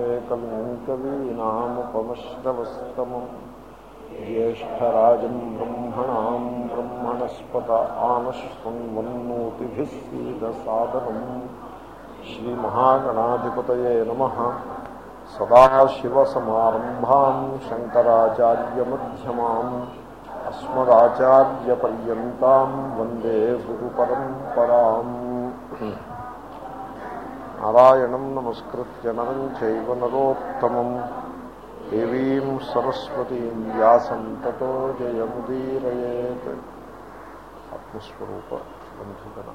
वन्दे कविम् कवीनामुपमश्रवस्तमम् ज्येष्ठराजम् ब्रह्मणाम् ब्रह्मणस्पत आनश्वन्वन्नोतिभिः सीदसादरम् श्रीमहागणाधिपतये नमः सदाशिवसमारम्भाम् शङ्कराचार्यमध्यमाम् अस्मदाचार्यपर्यन्ताम् वन्दे गुरुपरम्पराम् నారాయణం నమస్కృత్య నరం చైవ నరోత్తమం. దేవీం సరస్వతీం వ్యాసం తతో జయముదీరయేత్. ఆత్మస్వరూప బంధుగణ.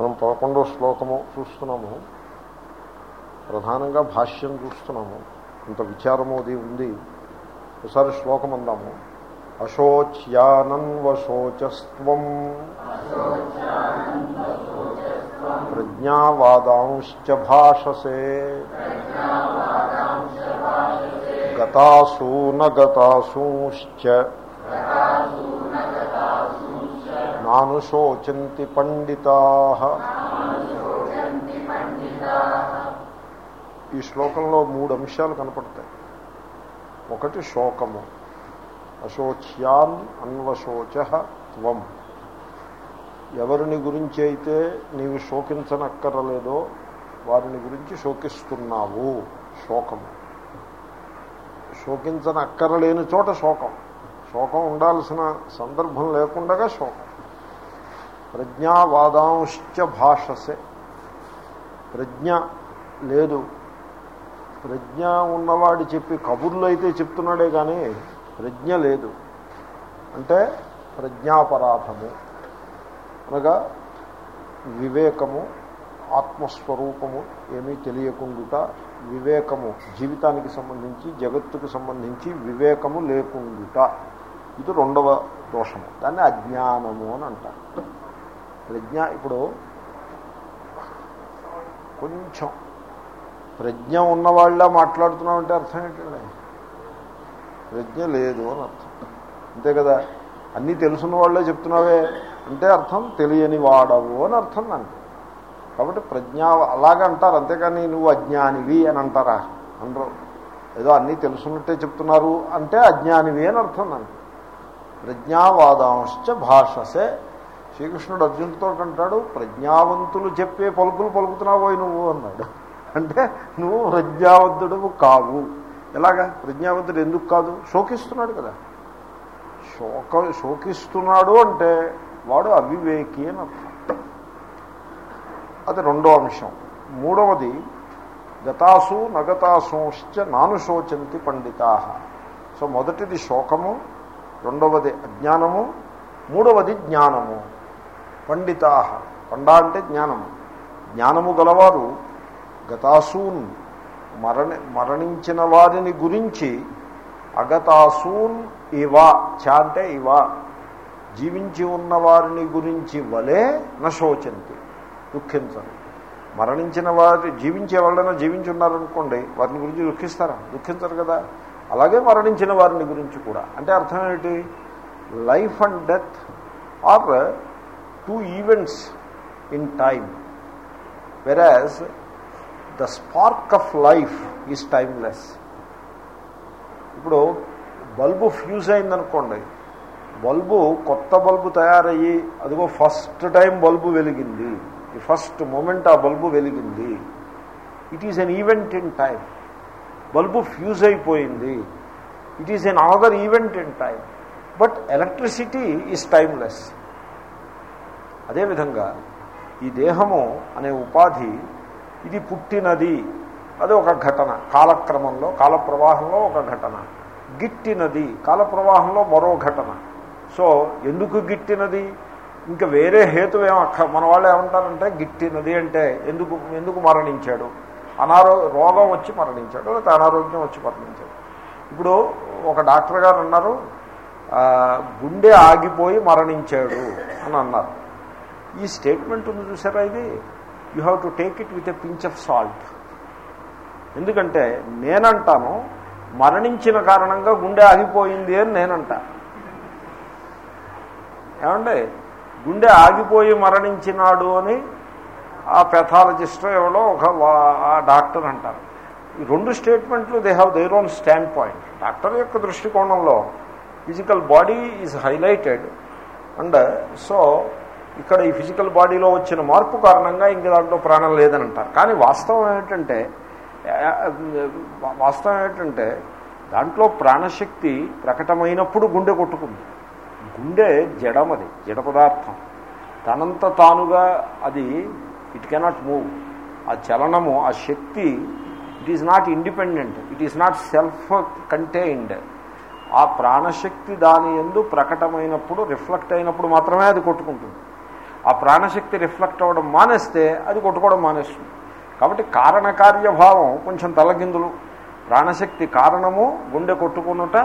మనం పదకొండో శ్లోకము చూస్తున్నాము. ప్రధానంగా భాష్యం చూస్తున్నాము. ఇంత విచారము అది ఉంది. ఒకసారి శ్లోకం అందాము. అశోచ్యానన్వశోచస్వం ప్రజ్ఞావాదాంశ్చ భాషసే. గతాసూ నాను శోచంతి పండితా. ఈ శ్లోకంలో మూడు అంశాలు కనపడతాయి. ఒకటి శోకము. అశోచ్యాన్ అన్వశోచ త్వం. ఎవరిని గురించి అయితే నీవు శోకించనక్కరలేదో వారిని గురించి శోకిస్తున్నావు. శోకము శోకించనక్కరలేని చోట శోకం. శోకం ఉండాల్సిన సందర్భం లేకుండా శోకం. ప్రజ్ఞావాదాంశ్చ భాషసే. ప్రజ్ఞ లేదు. ప్రజ్ఞ ఉన్నవాడు చెప్పి కబుర్లు అయితే చెప్తున్నాడే కానీ ప్రజ్ఞ లేదు. అంటే ప్రజ్ఞాపరాధము. అనగా వివేకము ఆత్మస్వరూపము ఏమీ తెలియకుండుట వివేకము జీవితానికి సంబంధించి జగత్తుకు సంబంధించి వివేకము లేకుండుట. ఇది రెండవ దోషము. దాన్ని అజ్ఞానము అని అంటారు. ప్రజ్ఞ ఇప్పుడు కొంచెం ప్రజ్ఞ ఉన్నవాళ్ళ మాట్లాడుతున్నామంటే అర్థం ఏంటండి? ప్రజ్ఞ లేదు అని అర్థం. అంతే కదా? అన్నీ తెలుసున్న వాళ్ళే చెప్తున్నావే. అంటే అర్థం తెలియని వాడవు అని అర్థం నాకు. కాబట్టి ప్రజ్ఞ అలాగే అంటారు అంతేకాని నువ్వు అజ్ఞానివి అని అంటారా? అందరూ ఏదో అన్నీ తెలుసున్నట్టే చెప్తున్నారు అంటే అజ్ఞానివి అని అర్థం నాకు. ప్రజ్ఞావాదాంశ్చ భాషసే. శ్రీకృష్ణుడు అర్జునుడితో అంటాడు ప్రజ్ఞావంతులు చెప్పే పలుకులు పలుకుతున్నావోయ్ నువ్వు అన్నాడు. అంటే నువ్వు ప్రజ్ఞావంతుడు కావు. ఎలాగా? ప్రజ్ఞావంతుడు ఎందుకు కాదు? శోకిస్తున్నాడు కదా. శోక శోకిస్తున్నాడు అంటే వాడు అవివేకి అని అర్థం. అది రెండో అంశం. మూడవది గతాసు నగతాసూశ్చ నాను శోచంతి పండితా. సో మొదటిది శోకము రెండవది అజ్ఞానము మూడవది జ్ఞానము. పండితా. పండ అంటే జ్ఞానము. జ్ఞానము గలవారు గతాసూన్ మరణి మరణించిన వారిని గురించి అగతాసూన్ ఇవా చ అంటే ఇవా. జీవించి ఉన్న వారిని గురించి వలే నశోచంతి దుఃఖించరు. మరణించిన వారి జీవించే వాళ్ళైనా జీవించి ఉన్నారనుకోండి వారిని గురించి దుఃఖిస్తారా? దుఃఖించరు కదా. అలాగే మరణించిన వారిని గురించి కూడా. అంటే అర్థం ఏమిటి? Life and death are two events in time. Whereas the spark of life is timeless. ఇప్పుడు బల్బు ఫ్యూజ్ అయిందనుకోండి బల్బు కొత్త బల్బు తయారయ్యి అదిగో ఫస్ట్ టైం బల్బు వెలిగింది. ది ఫస్ట్ మూమెంట్ ఆ బల్బు వెలిగింది. It is an event in time bulb fuse అయిపోయింది. It is another event in time but electricity is timeless అదేవిధంగా ఈ దేహము అనే ఉపాధి ఇది పుట్టినది. అది ఒక ఘటన. కాలక్రమంలో కాల ప్రవాహంలో ఒక ఘటన. గిట్టినది కాల ప్రవాహంలో మరో ఘటన. సో ఎందుకు గిట్టినది ఇంకా వేరే హేతు ఏం అక్క మన వాళ్ళు ఏమంటారంటే గిట్టినది అంటే ఎందుకు ఎందుకు మరణించాడు? అనారో రోగం వచ్చి మరణించాడు లేకపోతే అనారోగ్యం వచ్చి మరణించాడు. ఇప్పుడు ఒక డాక్టర్ గారు అన్నారు గుండె ఆగిపోయి మరణించాడు అని అన్నారు. ఈ స్టేట్మెంట్ ఉంది చూసారా ఇది? You have to take it with a pinch of salt. ఎందుకంటే నేనంటాను మరణించిన కారణంగా గుండె ఆగిపోయింది అని నేనంటాను ఏమండి? గుండె ఆగిపోయి మరణించినాడు అని ఆ పెథాలజిస్ట్ ఎవడో ఒక ఆ డాక్టర్ అంటారు. ఈ రెండు స్టేట్మెంట్లు they have their own stand point doctor యొక్క దృష్టికోణంలో physical body is highlighted and so ఇక్కడ ఈ ఫిజికల్ బాడీలో వచ్చిన మార్పు కారణంగా ఇంక దాంట్లో ప్రాణం లేదని అంటారు కానీ వాస్తవం ఏమిటంటే వాస్తవం ఏమిటంటే దాంట్లో ప్రాణశక్తి ప్రకటమైనప్పుడు గుండె కొట్టుకుంది. గుండె జడం అది జడ పదార్థం. తనంత తానుగా అది ఇట్ కెనాట్ మూవ్ ఆ చలనము ఆ శక్తి it is not independent it is not self contained ఆ ప్రాణశక్తి దాని ఎందు ప్రకటమైనప్పుడు రిఫ్లెక్ట్ అయినప్పుడు మాత్రమే అది కొట్టుకుంటుంది. ఆ ప్రాణశక్తి రిఫ్లెక్ట్ అవ్వడం మానేస్తే అది కొట్టుకోవడం మానేస్తుంది. కాబట్టి కారణకార్యభావం కొంచెం తలగిందులు ప్రాణశక్తి కారణము గుండె కొట్టుకునుట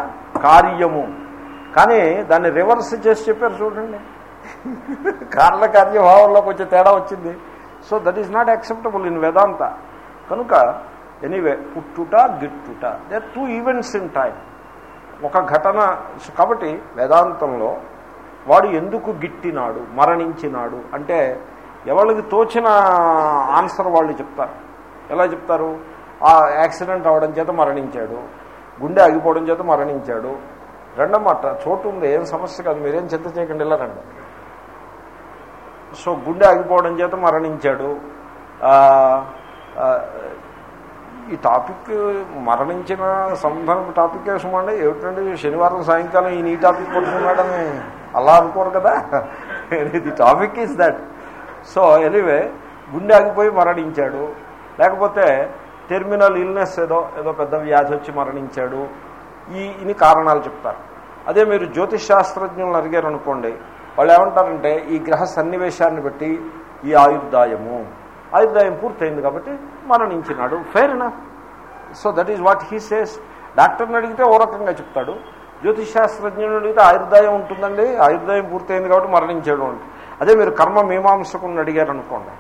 కార్యము. కానీ దాన్ని రివర్స్ చేసి చెప్పారు చూడండి. కారణకార్యభావంలో కొంచెం తేడా వచ్చింది. So that is not acceptable in Vedanta కనుక ఎనీవే పుట్టుట గిట్టుట they two events in time ఒక ఘటన కాబట్టి వేదాంతంలో వాడు ఎందుకు గిట్టినాడు మరణించినాడు అంటే ఎవరికి తోచిన ఆన్సర్ వాళ్ళు చెప్తారు. ఎలా చెప్తారు? ఆ యాక్సిడెంట్ అవడం చేత మరణించాడు గుండె ఆగిపోవడం చేత మరణించాడు రెండన్నమాట చోటు ఉంది ఏం సమస్య కాదు మీరేం చింత చేయకండి ఇలా రండి. సో గుండె ఆగిపోవడం చేత మరణించాడు. ఈ టాపిక్ మరణించిన సంబంధం టాపిక్ వేసుమండి ఏమిటండి శనివారం సాయంకాలం ఈయన ఈ టాపిక్ పట్టుకున్నాడని అలా అనుకోరు కదా? The topic is that. So anyway గుండె ఆగిపోయి మరణించాడు. లేకపోతే టెర్మినల్ ఇల్నెస్ ఏదో ఏదో పెద్ద వ్యాధి వచ్చి మరణించాడు. ఈ ఇన్ని కారణాలు చెప్తారు. అదే మీరు జ్యోతిష్ శాస్త్రజ్ఞులను అడిగారు అనుకోండి వాళ్ళు ఏమంటారంటే ఈ గ్రహ సన్నివేశాన్ని బట్టి ఈ ఆయుర్దాయము. ఆయుర్దాయం పూర్తయింది కాబట్టి మరణించినాడు. Fair so that is what he says డాక్టర్ని అడిగితే ఓ రకంగా చెప్తాడు. జ్యోతిష్ శాస్త్రజ్ఞుని అడిగితే ఆయుర్దాయం ఉంటుందండి ఆయుర్దాయం పూర్తయింది కాబట్టి మరణించాడు అంటే. అదే మీరు కర్మ మీమాంసకుని అడిగారు అనుకోండి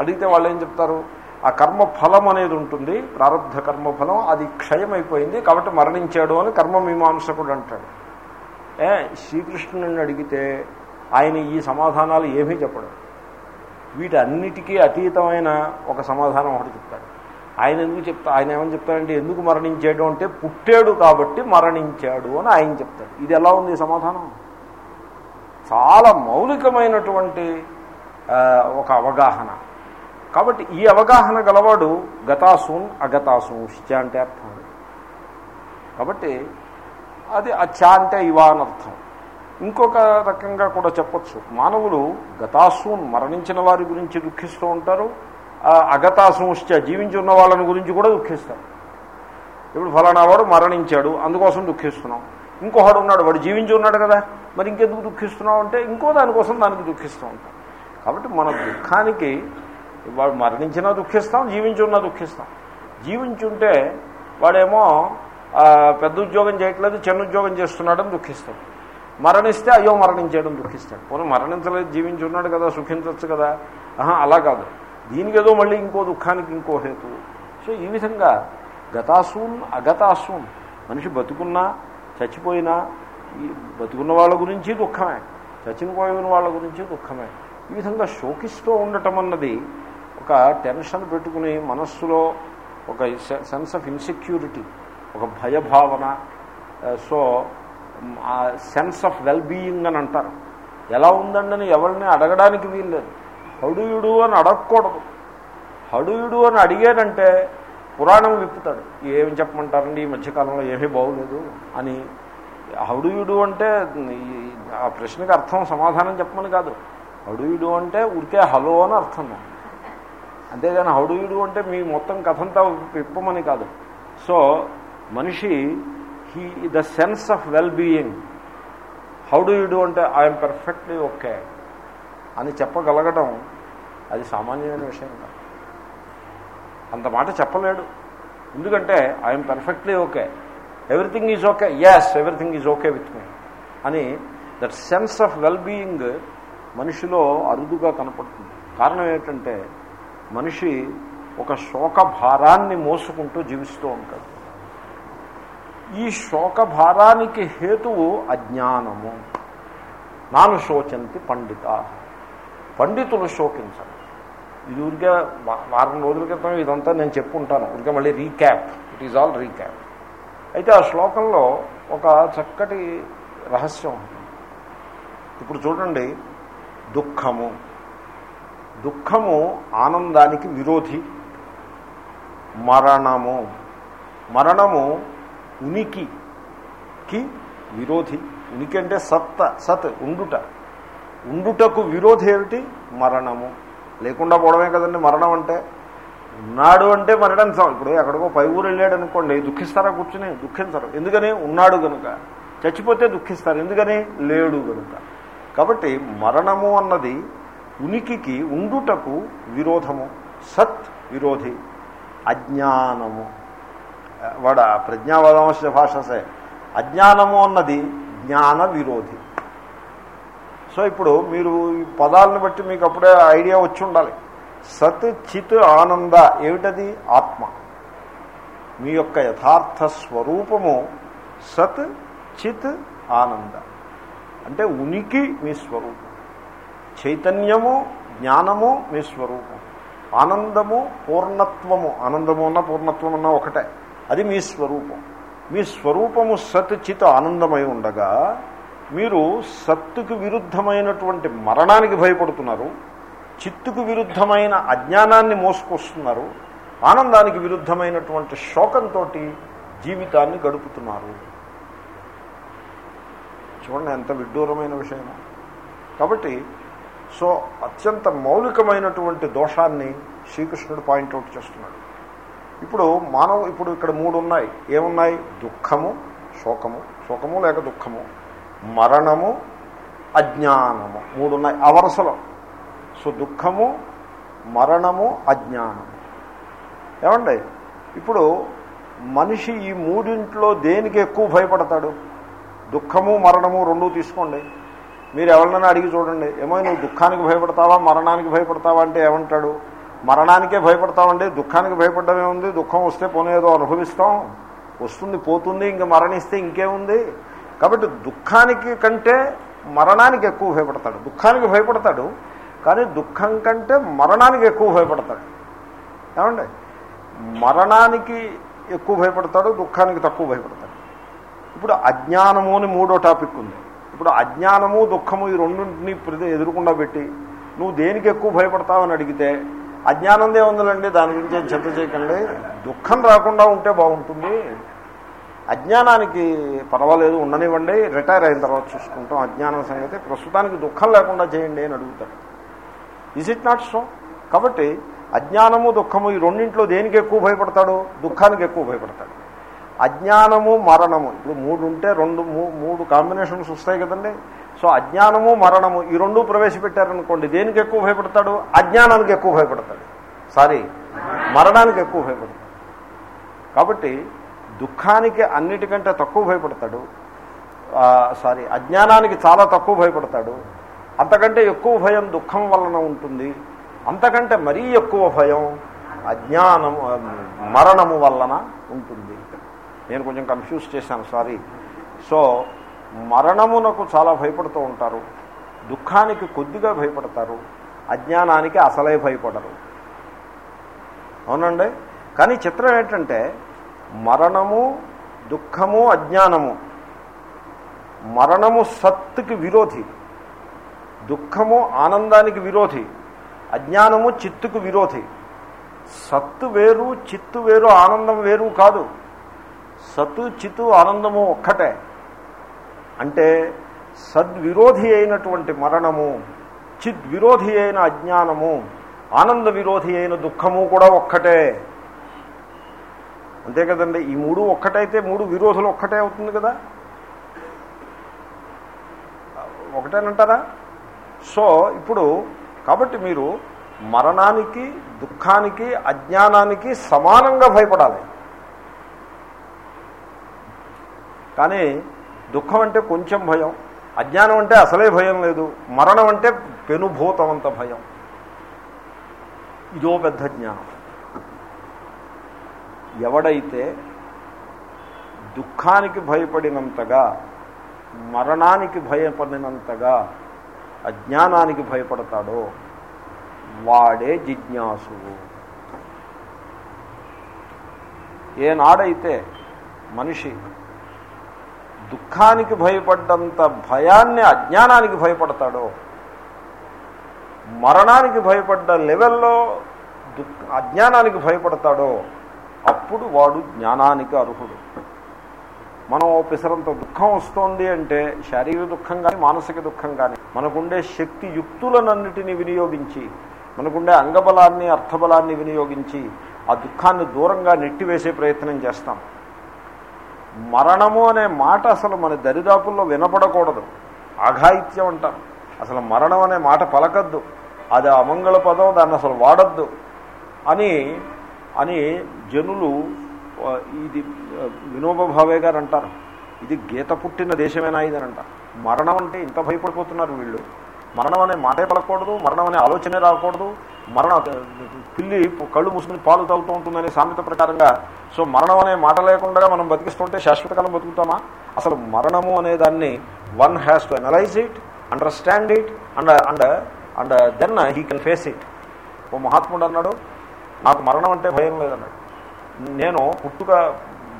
అడిగితే వాళ్ళు ఏం చెప్తారు? ఆ కర్మ ఫలం అనేది ఉంటుంది ప్రారంధ కర్మఫలం అది క్షయమైపోయింది కాబట్టి మరణించాడు అని కర్మ మీమాంసకుడు అంటాడు. ఏ శ్రీకృష్ణుని అడిగితే ఆయన ఈ సమాధానాలు ఏమీ చెప్పడం. వీటన్నిటికీ అతీతమైన ఒక సమాధానం ఒకటి చెప్తాడు. ఆయన ఎందుకు చెప్తా ఆయన ఏమని చెప్తాడంటే ఎందుకు మరణించాడు అంటే పుట్టాడు కాబట్టి మరణించాడు అని ఆయన చెప్తాడు. ఇది ఎలా ఉంది ఈ సమాధానం? చాలా మౌలికమైనటువంటి ఒక అవగాహన. కాబట్టి ఈ అవగాహన గలవాడు గతాసూన్ అగతాసూంశ్చ అంటే అర్థం. కాబట్టి అది అచ్చ అంటే ఇవా అనర్థం అర్థం. ఇంకొక రకంగా కూడా చెప్పొచ్చు. మానవులు గతాసూన్ మరణించిన వారి గురించి దుఃఖిస్తూ ఉంటారు. ఆ అగతాసూంశ్చ జీవించి ఉన్న వాళ్ళని గురించి కూడా దుఃఖిస్తారు. ఇప్పుడు ఫలానా వాడు మరణించాడు అందుకోసం దుఃఖిస్తున్నాం. ఇంకోవాడు ఉన్నాడు వాడు జీవించి ఉన్నాడు కదా మరి ఇంకెందుకు దుఃఖిస్తున్నావు అంటే ఇంకో దానికోసం దానికి దుఃఖిస్తూ ఉంటాం. కాబట్టి మన దుఃఖానికి వాడు మరణించినా దుఃఖిస్తాం జీవించున్నా దుఃఖిస్తాం. జీవించుంటే వాడేమో పెద్ద ఉద్యోగం చేయట్లేదు చిన్న ఉద్యోగం చేస్తున్నాడని దుఃఖిస్తాడు. మరణిస్తే అయ్యో మరణించేయడం దుఃఖిస్తాడు. పోనీ మరణించలేదు జీవించున్నాడు కదా సుఖించవచ్చు కదా. ఆహా అలా కాదు. దీనికి ఏదో మళ్ళీ ఇంకో దుఃఖానికి ఇంకో హేతు. సో ఈ విధంగా గతాసూన్ అగతాసూన్. మనిషి బతుకున్నా చచ్చిపోయినా ఈ బతుకున్న వాళ్ళ గురించి దుఃఖమే. చచ్చిపోయిన వాళ్ళ గురించి దుఃఖమే. ఈ విధంగా శోకిస్తూ ఉండటం అన్నది ఒక టెన్షన్ పెట్టుకుని మనస్సులో ఒక సెన్స్ ఆఫ్ ఇన్సెక్యూరిటీ ఒక భయభావన so sense of well being అని అంటారు. ఎలా ఉందండి ఎవరిని అడగడానికి వీల్లేదు. హడుయుడు అని అడగకూడదు. హడుయుడు అని అడిగాడంటే పురాణం విప్పుతాడు ఏమి చెప్పమంటారండి? ఈ మధ్యకాలంలో ఏమీ బాగోలేదు అని. హడుయుడు అంటే ఈ- ఆ ప్రశ్నకి అర్థం సమాధానం చెప్పమని కాదు. హడుయుడు అంటే ఉడికే హలో అని అర్థం దాన్ని అంతేగాని హౌడుయుడు అంటే మీ మొత్తం కథంతా విప్పమని కాదు. సో మనిషి he the sense of well being. How do you do అంటే ఐఎమ్ పర్ఫెక్ట్లీ ఓకే అని చెప్పగలగడం అది సామాన్యమైన విషయం కాదు. అంత మాట చెప్పలేడు. ఎందుకంటే I'm perfectly okay. Everything is okay yes everything is okay with me అని that sense of well being మనిషిలో అరుదుగా కనపడుతుంది. కారణం ఏంటంటే మనిషి ఒక శోక భారాన్ని మోసుకుంటూ జీవిస్తూ ఉంటాడు. ఈ శోక భారానికి హేతువు అజ్ఞానము. నాను శోచంతి పండిత. పండితులు శోకించరు. ఇది ఊరికే వారం రోజుల క్రితం ఇదంతా నేను చెప్పుకుంటాను ఊరికే మళ్ళీ recap. It is all recap. అయితే ఆ శ్లోకంలో ఒక చక్కటి రహస్యం ఇప్పుడు చూడండి దుఃఖము. దుఃఖము ఆనందానికి విరోధి. మరణము. మరణము ఉనికికి విరోధి. ఉనికి అంటే సత్త సత్ ఉండుట. ఉండుటకు విరోధి ఏమిటి? మరణము. లేకుండా పోవడమే కదండి మరణం అంటే. ఉన్నాడు అంటే మరణించాం ఇప్పుడు ఎక్కడికో పై ఊరు వెళ్ళాడు అనుకోండి దుఃఖిస్తారా కూర్చుని? దుఃఖించరు. ఎందుకని? ఉన్నాడు కనుక చచ్చిపోతే దుఃఖిస్తారు. ఎందుకని? లేడు కనుక కాబట్టి మరణము అన్నది ఉనికికి ఉండుటకు విరోధము సత్ విరోధి అజ్ఞానము. వాడ ప్రజ్ఞావదంశ భాషసే అజ్ఞానము అన్నది జ్ఞాన విరోధి. సో ఇప్పుడు మీరు ఈ పదాలను బట్టి మీకు అప్పుడే ఐడియా వచ్చి ఉండాలి. సత్ చిత్ ఆనంద ఏమిటది? ఆత్మ. మీ యొక్క యథార్థ స్వరూపము సత్ చిత్ ఆనంద. అంటే ఉనికి మీ స్వరూపం. చైతన్యము జ్ఞానము మీ స్వరూపం. ఆనందము పూర్ణత్వము. ఆనందము అన్న పూర్ణత్వం అన్న ఒకటే. అది మీ స్వరూపం. మీ స్వరూపము సత్ చిత ఆనందమై ఉండగా మీరు సత్తుకు విరుద్ధమైనటువంటి మరణానికి భయపడుతున్నారు చిత్తుకు విరుద్ధమైన అజ్ఞానాన్ని మోసుకొస్తున్నారు ఆనందానికి విరుద్ధమైనటువంటి శోకంతో జీవితాన్ని గడుపుతున్నారు. చూడండి ఎంత విడ్డూరమైన విషయమో. కాబట్టి సో అత్యంత మౌలికమైనటువంటి దోషాన్ని శ్రీకృష్ణుడు పాయింట్అవుట్ చేస్తున్నాడు. ఇప్పుడు మానవ ఇప్పుడు ఇక్కడ మూడు ఉన్నాయి ఏమున్నాయి? దుఃఖము శోకము. శోకము లేక దుఃఖము. మరణము అజ్ఞానము. మూడు ఉన్నాయి ఆ వరుసలో సో దుఃఖము మరణము అజ్ఞానము. ఏమండి? ఇప్పుడు మనిషి ఈ మూడింట్లో దేనికి ఎక్కువ భయపడతాడు? దుఃఖము మరణము రెండూ తీసుకోండి. మీరు ఎవరినైనా అడిగి చూడండి. ఏమో నువ్వు దుఃఖానికి భయపడతావా? మరణానికి భయపడతావా అంటే ఏమంటాడు? మరణానికే భయపడతామండి దుఃఖానికి భయపడమే ఉంది దుఃఖం వస్తే పోనేదో అనుభవిస్తాం. వస్తుంది పోతుంది ఇంక మరణిస్తే ఇంకేముంది? కాబట్టి దుఃఖానికి కంటే మరణానికి ఎక్కువ భయపడతాడు. దుఃఖానికి భయపడతాడు కానీ దుఃఖం కంటే మరణానికి ఎక్కువ భయపడతాడు. ఏమండి? మరణానికి ఎక్కువ భయపడతాడు దుఃఖానికి తక్కువ భయపడతాడు. ఇప్పుడు అజ్ఞానము అని మూడో టాపిక్ ఉంది. ఇప్పుడు అజ్ఞానము దుఃఖము ఈ రెండింటిని ప్రతి ఎదురుకుండా పెట్టి నువ్వు దేనికి ఎక్కువ భయపడతావని అడిగితే అజ్ఞానందే ఉందండి దాని గురించి ఏం చింత చేయకండి. దుఃఖం రాకుండా ఉంటే బాగుంటుంది. అజ్ఞానానికి పర్వాలేదు ఉండనివ్వండి. రిటైర్ అయిన తర్వాత చూసుకుంటాం. అజ్ఞానం సంగతి ప్రస్తుతానికి దుఃఖం లేకుండా చేయండి అని అడుగుతాడు. ఈజ్ ఇట్ నాట్ సో కాబట్టి అజ్ఞానము దుఃఖము ఈ రెండింట్లో దేనికి ఎక్కువ భయపడతాడు? దుఃఖానికి ఎక్కువ భయపడతాడు. అజ్ఞానము మరణము. ఇప్పుడు మూడు ఉంటే రెండు మూ- మూడు కాంబినేషన్స్ వస్తాయి కదండి. సో అజ్ఞానము మరణము ఈ రెండు ప్రవేశపెట్టారనుకోండి దేనికి ఎక్కువ భయపడతాడు? అజ్ఞానానికి ఎక్కువ భయపడతాడు. సారీ మరణానికి ఎక్కువ భయపడతాడు. కాబట్టి దుఃఖానికి అన్నిటికంటే తక్కువ భయపడతాడు. సారీ అజ్ఞానానికి చాలా తక్కువ భయపడతాడు. అంతకంటే ఎక్కువ భయం దుఃఖం వలన ఉంటుంది. అంతకంటే మరీ ఎక్కువ భయం అజ్ఞానము మరణము వలన ఉంటుంది. నేను కొంచెం కన్ఫ్యూజ్ చేశాను సారీ సో మరణమునకు చాలా భయపడుతూ ఉంటారు. దుఃఖానికి కొద్దిగా భయపడతారు. అజ్ఞానానికి అసలే భయపడరు. అవునండి? కానీ చిత్రం ఏంటంటే మరణము దుఃఖము అజ్ఞానము మరణము సత్తుకి విరోధి. దుఃఖము ఆనందానికి విరోధి. అజ్ఞానము చిత్తుకు విరోధి. సత్తు వేరు చిత్తు వేరు ఆనందం వేరు కాదు. సత్తు చిత్తు ఆనందము ఒక్కటే. అంటే సద్విరోధి అయినటువంటి మరణము చిద్విరోధి అయిన అజ్ఞానము ఆనంద విరోధి అయిన దుఃఖము కూడా ఒక్కటే. అంతే కదండి ఈ మూడు ఒక్కటైతే మూడు విరోధులు ఒక్కటే అవుతుంది కదా? ఒకటేనంటారా? సో ఇప్పుడు కాబట్టి మీరు మరణానికి దుఃఖానికి అజ్ఞానానికి సమానంగా భయపడాలి. కానీ దుఃఖం అంటే కొంచెం భయం అజ్ఞానం అంటే అసలే భయం లేదు మరణం అంటే పెనుభూతమంత భయం. ఇదో పెద్ద జ్ఞానం. ఎవడైతే దుఃఖానికి భయపడినంతగా మరణానికి భయపడినంతగా అజ్ఞానానికి భయపడతాడో వాడే జిజ్ఞాసువు. ఏనాడైతే మనిషి దుఃఖానికి భయపడ్డంత భయాన్ని అజ్ఞానానికి భయపడతాడో మరణానికి భయపడ్డ లెవెల్లో దుఃఖ అజ్ఞానానికి భయపడతాడో అప్పుడు వాడు జ్ఞానానికి అర్హుడు. మనం ఓ పిసరంత దుఃఖం వస్తోంది అంటే శారీరక దుఃఖం కానీ మానసిక దుఃఖం కానీ మనకుండే శక్తి యుక్తులనన్నిటినీ వినియోగించి మనకుండే అంగబలాన్ని అర్థబలాన్ని వినియోగించి ఆ దుఃఖాన్ని దూరంగా నెట్టివేసే ప్రయత్నం చేస్తాం. మరణము అనే మాట అసలు మన దరిదాపుల్లో వినపడకూడదు. ఆఘాయిత్యం అంటాం. అసలు మరణం అనే మాట పలకద్దు. అది అమంగళ పదం దాన్ని అసలు వాడద్దు. అని అని జనులు ఇది వినోబభావే వినోబ భావే గారు అంటారు. ఇది గీత పుట్టిన దేశమేనా ఇది అని అంటారు. మరణం అంటే ఇంత భయపడిపోతున్నారు వీళ్ళు. మరణం అనే మాటే పలకూడదు మరణం అనే ఆలోచనే రాకూడదు. మరణ పిల్లి కళ్ళు మూసుకుని పాలు తాగుతూ ఉంటుందనే సామెత ప్రకారంగా సో మరణం అనే మాట లేకుండా మనం బతికిస్తుంటే శాశ్వత కాలం బతుకుతామా? అసలు మరణము అనే దాన్ని one has to analyse it understand it and and and then he can face it ఓ మహాత్ముడు అన్నాడు నాకు మరణం అంటే భయం లేదన్నాడు. నేను పుట్టుక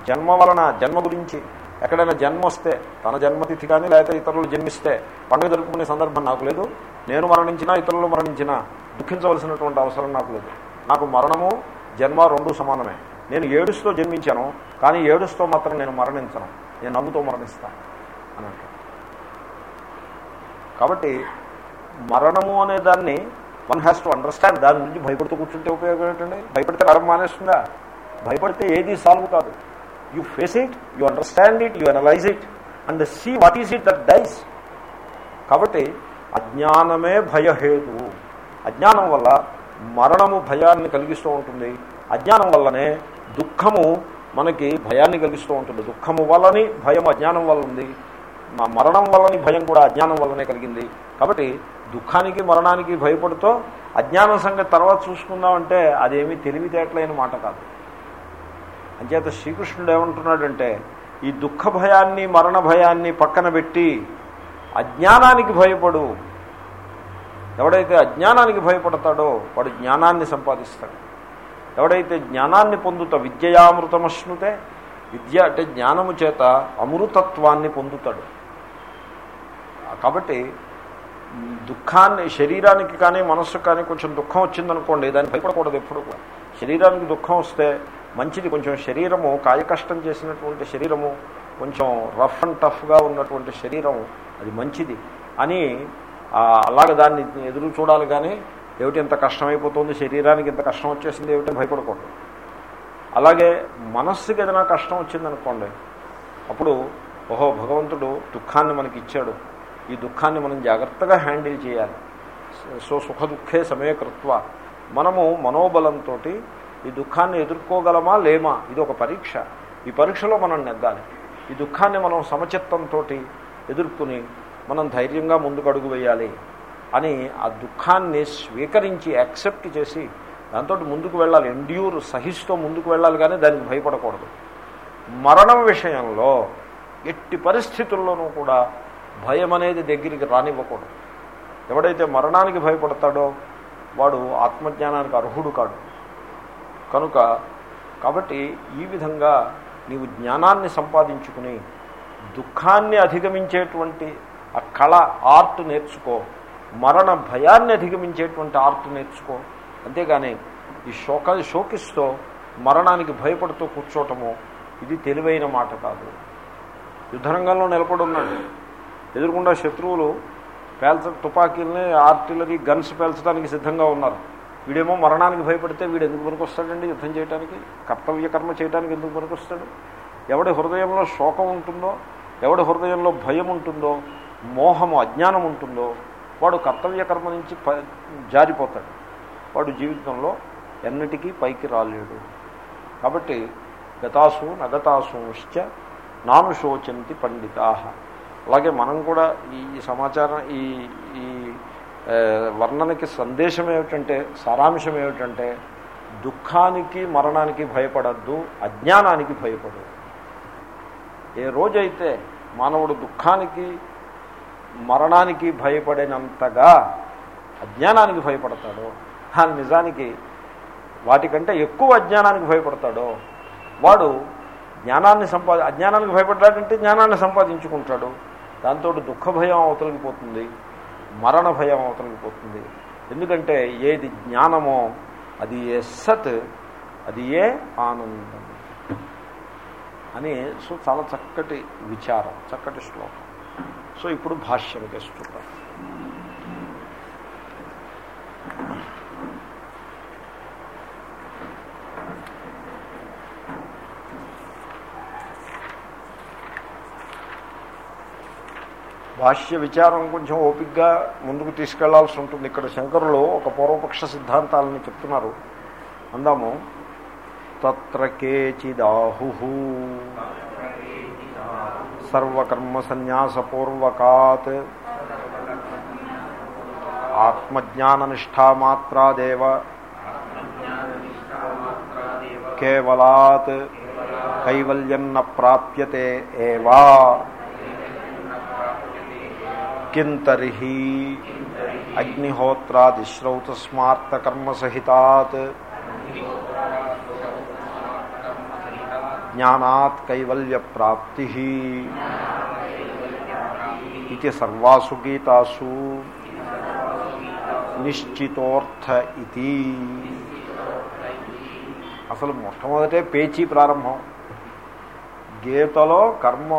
జన్మ వలన జన్మ గురించి ఎక్కడైనా జన్మ వస్తే తన జన్మతిథి కానీ లేకపోతే ఇతరులు జన్మిస్తే పండుగ జరుపుకునే సందర్భం నాకు లేదు. నేను మరణించినా ఇతరులు మరణించినా దుఃఖించవలసినటువంటి అవసరం నాకు లేదు. నాకు మరణము జన్మ రెండు సమానమే. నేను ఏడుస్తో జన్మించాను కానీ ఏడుస్తో మాత్రం నేను మరణించను. నేను నవ్వుతో మరణిస్తాను అని కాబట్టి మరణము అనే దాన్ని వన్ హ్యాస్ టు అండర్స్టాండ్ దాని గురించి భయపడుతూ కూర్చుంటే ఉపయోగం ఏంటండి? భయపడితే నరం మానేస్తుందా? భయపడితే ఏది సాల్వ్ కాదు. You face it you understand it you analyse it and see what is it that dies కాబట్టి అజ్ఞానమే భయహేతువు. అజ్ఞానం వల్ల మరణము భయాన్ని కలిగిస్తూ ఉంటుంది. అజ్ఞానం వల్లనే దుఃఖము మనకి భయాన్ని కలిగిస్తూ ఉంటుంది. దుఃఖము వల్లని భయం అజ్ఞానం వల్ల ఉంది. మరణం వల్లని భయం కూడా అజ్ఞానం వల్లనే కలిగింది. కాబట్టి దుఃఖానికి మరణానికి భయపడుతూ అజ్ఞానం సంగతి తర్వాత చూసుకుందామంటే అదేమీ తెలివితేటలైన మాట కాదు. అంచేత శ్రీకృష్ణుడు ఏమంటున్నాడంటే ఈ దుఃఖ భయాన్ని మరణ భయాన్ని పక్కన పెట్టి అజ్ఞానానికి భయపడు. ఎవడైతే అజ్ఞానానికి భయపడతాడో వాడు జ్ఞానాన్ని సంపాదిస్తాడు. ఎవడైతే జ్ఞానాన్ని పొందుతా విద్యయామృతమశ్నుతే విద్య అంటే జ్ఞానము చేత అమృతత్వాన్ని పొందుతాడు. కాబట్టి దుఃఖాన్ని శరీరానికి కానీ మనస్సుకు కానీ కొంచెం దుఃఖం వచ్చిందనుకోండి దాన్ని భయపడకూడదు ఎప్పుడు కూడా. శరీరానికి దుఃఖం వస్తే మంచిది కొంచెం శరీరము కాయకష్టం చేసినటువంటి శరీరము కొంచెం రఫ్ అండ్ టఫ్గా ఉన్నటువంటి శరీరం అది మంచిది. అని అలాగ దాన్ని ఎదురు చూడాలి కానీ ఏమిటి ఇంత కష్టమైపోతుంది? శరీరానికి ఇంత కష్టం వచ్చేసింది ఏమిటి? భయపడకూడదు. అలాగే మనస్సుకి ఏదైనా కష్టం వచ్చిందనుకోండి అప్పుడు ఓహో భగవంతుడు దుఃఖాన్ని మనకి ఇచ్చాడు. ఈ దుఃఖాన్ని మనం జాగ్రత్తగా హ్యాండిల్ చేయాలి. సో సుఖ దుఃఖే సమయకృత్వ మనము మనోబలంతో ఈ దుఃఖాన్ని ఎదుర్కోగలమా లేమా? ఇది ఒక పరీక్ష. ఈ పరీక్షలో మనం నెగ్గాలి. ఈ దుఃఖాన్ని మనం సమచిత్తంతో ఎదుర్కొని మనం ధైర్యంగా ముందుకు అడుగు వేయాలి అని ఆ దుఃఖాన్ని స్వీకరించి యాక్సెప్ట్ చేసి దాంతో ముందుకు వెళ్ళాలి. ఎండ్యూర్ సహిస్తూ ముందుకు వెళ్ళాలి కానీ దానికి భయపడకూడదు. మరణం విషయంలో ఎట్టి పరిస్థితుల్లోనూ కూడా భయం అనేది దగ్గరికి రానివ్వకూడదు. ఎవడైతే మరణానికి భయపడతాడో వాడు ఆత్మజ్ఞానానికి అర్హుడు కాడు. కనుక కాబట్టి ఈ విధంగా నీవు జ్ఞానాన్ని సంపాదించుకుని దుఃఖాన్ని అధిగమించేటువంటి ఆ కళ ఆర్ట్ నేర్చుకో. మరణ భయాన్ని అధిగమించేటువంటి ఆర్ట్ నేర్చుకో. అంతేగాని ఈ శోక శోకిస్తూ మరణానికి భయపడుతూ కూర్చోవటము ఇది తెలివైన మాట కాదు. యుద్ధరంగంలో నిలబడి ఉన్నాడు. ఎదురుకుండా శత్రువులు పేల్చ తుపాకీలని ఆర్టిలరీ గన్స్ పేల్చడానికి సిద్ధంగా ఉన్నారు. వీడేమో మరణానికి భయపడితే వీడు ఎందుకు పనికొస్తాడండి యుద్ధం చేయడానికి కర్తవ్య కర్మ చేయడానికి ఎందుకు పనికొస్తాడు? ఎవడి హృదయంలో శోకం ఉంటుందో ఎవడి హృదయంలో భయం ఉంటుందో మోహము అజ్ఞానం ఉంటుందో వాడు కర్తవ్య కర్మ నుంచి ప జారిపోతాడు. వాడు జీవితంలో ఎన్నిటికీ పైకి రాలేడు. కాబట్టి గతాసు నగతాసుంశ్చ నాను శోచంతి పండితా. అలాగే మనం కూడా ఈ సమాచారం ఈ ఈ వర్ణనకి సందేశం ఏమిటంటే సారాంశం ఏమిటంటే దుఃఖానికి మరణానికి భయపడద్దు అజ్ఞానానికి భయపడదు ఏ రోజైతే మానవుడు దుఃఖానికి మరణానికి భయపడినంతగా అజ్ఞానానికి భయపడతాడో ఆ నిజానికి వాటికంటే ఎక్కువ అజ్ఞానానికి భయపడతాడో వాడు జ్ఞానాన్ని సంపాది అజ్ఞానానికి భయపడ్డాడంటే జ్ఞానాన్ని సంపాదించుకుంటాడు. దాంతో దుఃఖ భయం అవతలిగిపోతుంది మరణ భయం అవతలిగిపోతుంది ఎందుకంటే ఏది జ్ఞానమో అది ఏ సత్ అది ఏ ఆనందం. అని సో చాలా చక్కటి విచారం చక్కటి శ్లోకం. సో ఇప్పుడు భాష్యం చేస్తుంటాం. భాష్య విచారం కొంచెం ఓపిక్గా ముందుకు తీసుకెళ్ళాల్సి ఉంటుంది. ఇక్కడ శంకరులు ఒక పూర్వపక్ష సిద్ధాంతాలని చెప్తున్నారు. అందాము తత్ర కేచిదాహు. సర్వకర్మసన్యాసపూర్వకాత్. ఆత్మజ్ఞాననిష్టామాత్రాదేవ కేవలాత్. కైవల్యన్న ప్రాప్యతే ఏవా. కింతర్హి. అగ్నిహోత్రాదిశ్రౌతస్మార్తకర్మసహితాత్. జ్ఞానాత్ కైవల్య ప్రాప్తి ఇది సర్వాసు గీతాసు నిశ్చితోర్థ ఇది అసలు మొట్టమొదటే పేచీ ప్రారంభం. గీతలో కర్మ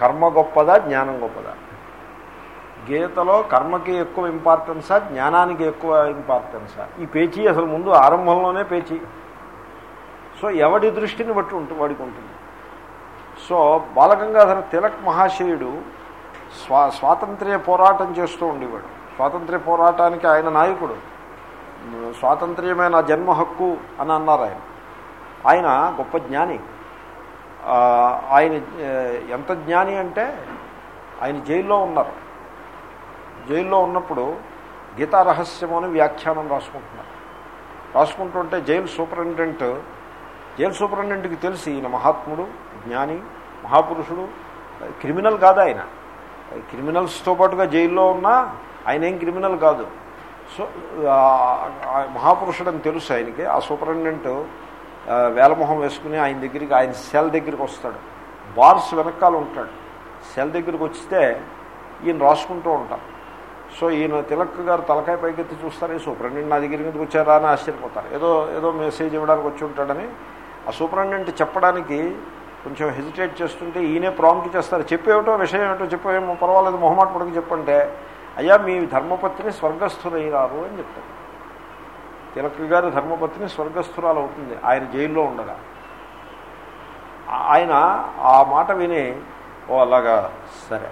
కర్మ గొప్పదా జ్ఞానం గొప్పదా? గీతలో కర్మకి ఎక్కువ ఇంపార్టెన్సా జ్ఞానానికి ఎక్కువ ఇంపార్టెన్సా ఈ పేచీ అసలు ముందు ఆరంభంలోనే పేచీ. సో ఎవడి దృష్టిని బట్టి ఉంటుంది వాడికి ఉంటుంది. సో బాలగంగాధర తిలక్ మహాశయుడు స్వా స్వాతంత్ర్య పోరాటం చేస్తూ ఉండేవాడు. స్వాతంత్ర్య పోరాటానికి ఆయన నాయకుడు. స్వాతంత్ర్యమే నా జన్మ హక్కు అని అన్నారు ఆయన. ఆయన గొప్ప జ్ఞాని. ఆయన ఎంత జ్ఞాని అంటే ఆయన జైల్లో ఉన్నారు. జైల్లో ఉన్నప్పుడు గీతారహస్యం అని వ్యాఖ్యానం రాసుకుంటున్నారు. రాసుకుంటుంటే జైలు సూపరింటెండెంట్ జైలు సూపరింటెండెంట్కి తెలిసి ఈయన మహాత్ముడు జ్ఞాని మహాపురుషుడు క్రిమినల్ కాదు ఆయన. క్రిమినల్స్తో పాటుగా జైల్లో ఉన్నా ఆయన ఏం క్రిమినల్ కాదు. సో మహాపురుషుడు అని తెలుసు ఆయనకి. ఆ సూపరింటెండెంట్ వేలమొహం వేసుకుని ఆయన దగ్గరికి ఆయన సెల్ దగ్గరికి వస్తాడు. బార్స్ వెనకాల ఉంటాడు. సెల్ దగ్గరికి వస్తే ఈయన రాసుకుంటూ ఉంటారు సో ఈయన తిలక్ గారు తలకాయ పైకెత్తి చూస్తారు ఈ సూపరింటెండెంట్ నా దగ్గర మీదకి వచ్చారా అని ఆశ్చర్యపోతారు. ఏదో ఏదో మెసేజ్ ఇవ్వడానికి వచ్చి ఉంటాడని ఆ సూపరింటెండెంట్ చెప్పడానికి కొంచెం హెజిటేట్ చేస్తుంటే ఈయనే ప్రాంప్ట్ చేస్తారు. చెప్పేమిటో విషయం ఏమిటో చెప్పేమో పర్వాలేదు మొహమాట పడుకు చెప్పంటే అయ్యా మీ ధర్మపత్ని స్వర్గస్థులయ్యారు అని చెప్తారు. తిలక్ గారి ధర్మపత్ని స్వర్గస్థురాలు అవుతుంది ఆయన జైల్లో ఉండగా. ఆయన ఆ మాట విని ఓ అలాగా సరే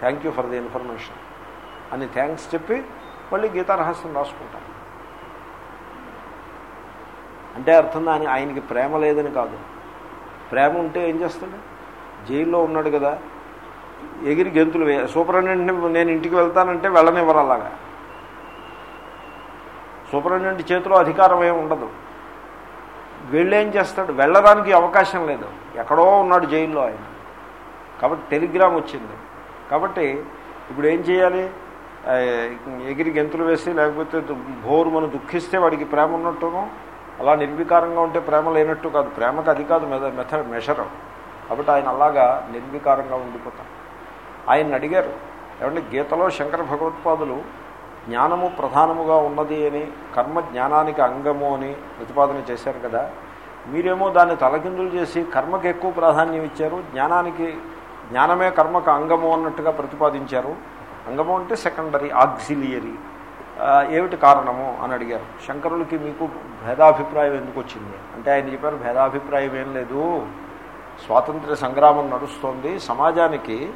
thank you for the information అని థ్యాంక్స్ చెప్పి మళ్ళీ గీతారహస్యం రాసుకుంటాను అంటే అర్థం దాని ఆయనకి ప్రేమ లేదని కాదు. ప్రేమ ఉంటే ఏం చేస్తాడు? జైల్లో ఉన్నాడు కదా. ఎగిరి గెంతులు వే సూపరింటెండెంట్ నేను ఇంటికి వెళ్తానంటే వెళ్ళనివ్వరు అలాగా. సూపరింటెండెంట్ చేతిలో అధికారం ఏమి ఉండదు. వెళ్ళేం చేస్తాడు? వెళ్ళడానికి అవకాశం లేదు. ఎక్కడో ఉన్నాడు జైల్లో ఆయన. కాబట్టి టెలిగ్రామ్ వచ్చింది. కాబట్టి ఇప్పుడు ఏం చేయాలి? ఎగిరి గెంతులు వేసి లేకపోతే భోరు మనం దుఃఖిస్తే వాడికి ప్రేమ ఉన్నట్టును అలా నిర్వికారంగా ఉంటే ప్రేమ లేనట్టు కాదు. ప్రేమకు అది కాదు మెద మెథడ్ మెషర్ కాబట్టి ఆయన అలాగా నిర్వికారంగా ఉండిపోతారు ఆయన అడిగారు ఏమంటే గీతలో శంకర భగవత్పాదులు జ్ఞానము ప్రధానముగా ఉన్నది అని కర్మ జ్ఞానానికి అంగము అని ప్రతిపాదన చేశారు కదా. మీరేమో దాన్ని తలకిందులు చేసి కర్మకి ఎక్కువ ప్రాధాన్యం ఇచ్చారు జ్ఞానానికి జ్ఞానమే కర్మకు అంగము అన్నట్టుగా ప్రతిపాదించారు. అంగము అంటే సెకండరీ ఆక్సిలియరీ ఏమిటి కారణము అని అడిగారు. శంకరులకి మీకు భేదాభిప్రాయం ఎందుకు వచ్చింది? అంటే ఆయన చెప్పారు భేదాభిప్రాయం ఏం లేదు. స్వాతంత్ర్య సంగ్రామం నడుస్తోంది. సమాజానికి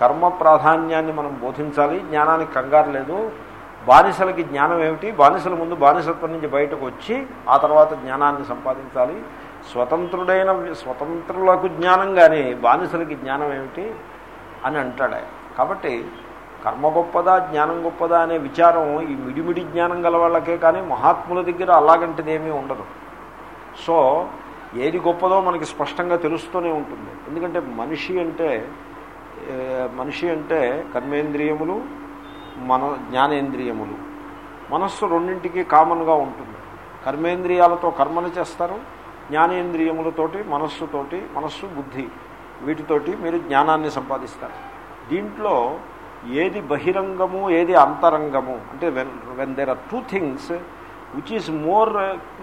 కర్మ ప్రాధాన్యాన్ని మనం బోధించాలి. జ్ఞానానికి కంగారు లేదు. బానిసలకి జ్ఞానం ఏమిటి? బానిసల ముందు బానిసత్వం నుంచి బయటకు వచ్చి ఆ తర్వాత జ్ఞానాన్ని సంపాదించాలి. స్వతంత్రుడైన స్వతంత్రులకు జ్ఞానం కానీ బానిసలకి జ్ఞానం ఏమిటి? అని అంటాడు కాబట్టి కర్మ గొప్పదా జ్ఞానం గొప్పదా అనే విచారం ఈ మిడిమిడి జ్ఞానం గల వాళ్ళకే కానీ మహాత్ముల దగ్గర అలాగంటిది ఏమీ ఉండదు. సో ఏది గొప్పదో మనకి స్పష్టంగా తెలుస్తూనే ఉంటుంది. ఎందుకంటే మనిషి అంటే మనిషి అంటే కర్మేంద్రియములు మన జ్ఞానేంద్రియములు. మనస్సు రెండింటికి కామన్గా ఉంటుంది. కర్మేంద్రియాలతో కర్మలు చేస్తారు జ్ఞానేంద్రియములతోటి మనస్సుతోటి మనస్సు బుద్ధి వీటితోటి మీరు జ్ఞానాన్ని సంపాదిస్తారు. దీంట్లో ఏది బహిరంగము ఏది అంతరంగము అంటే when when there are two things which is more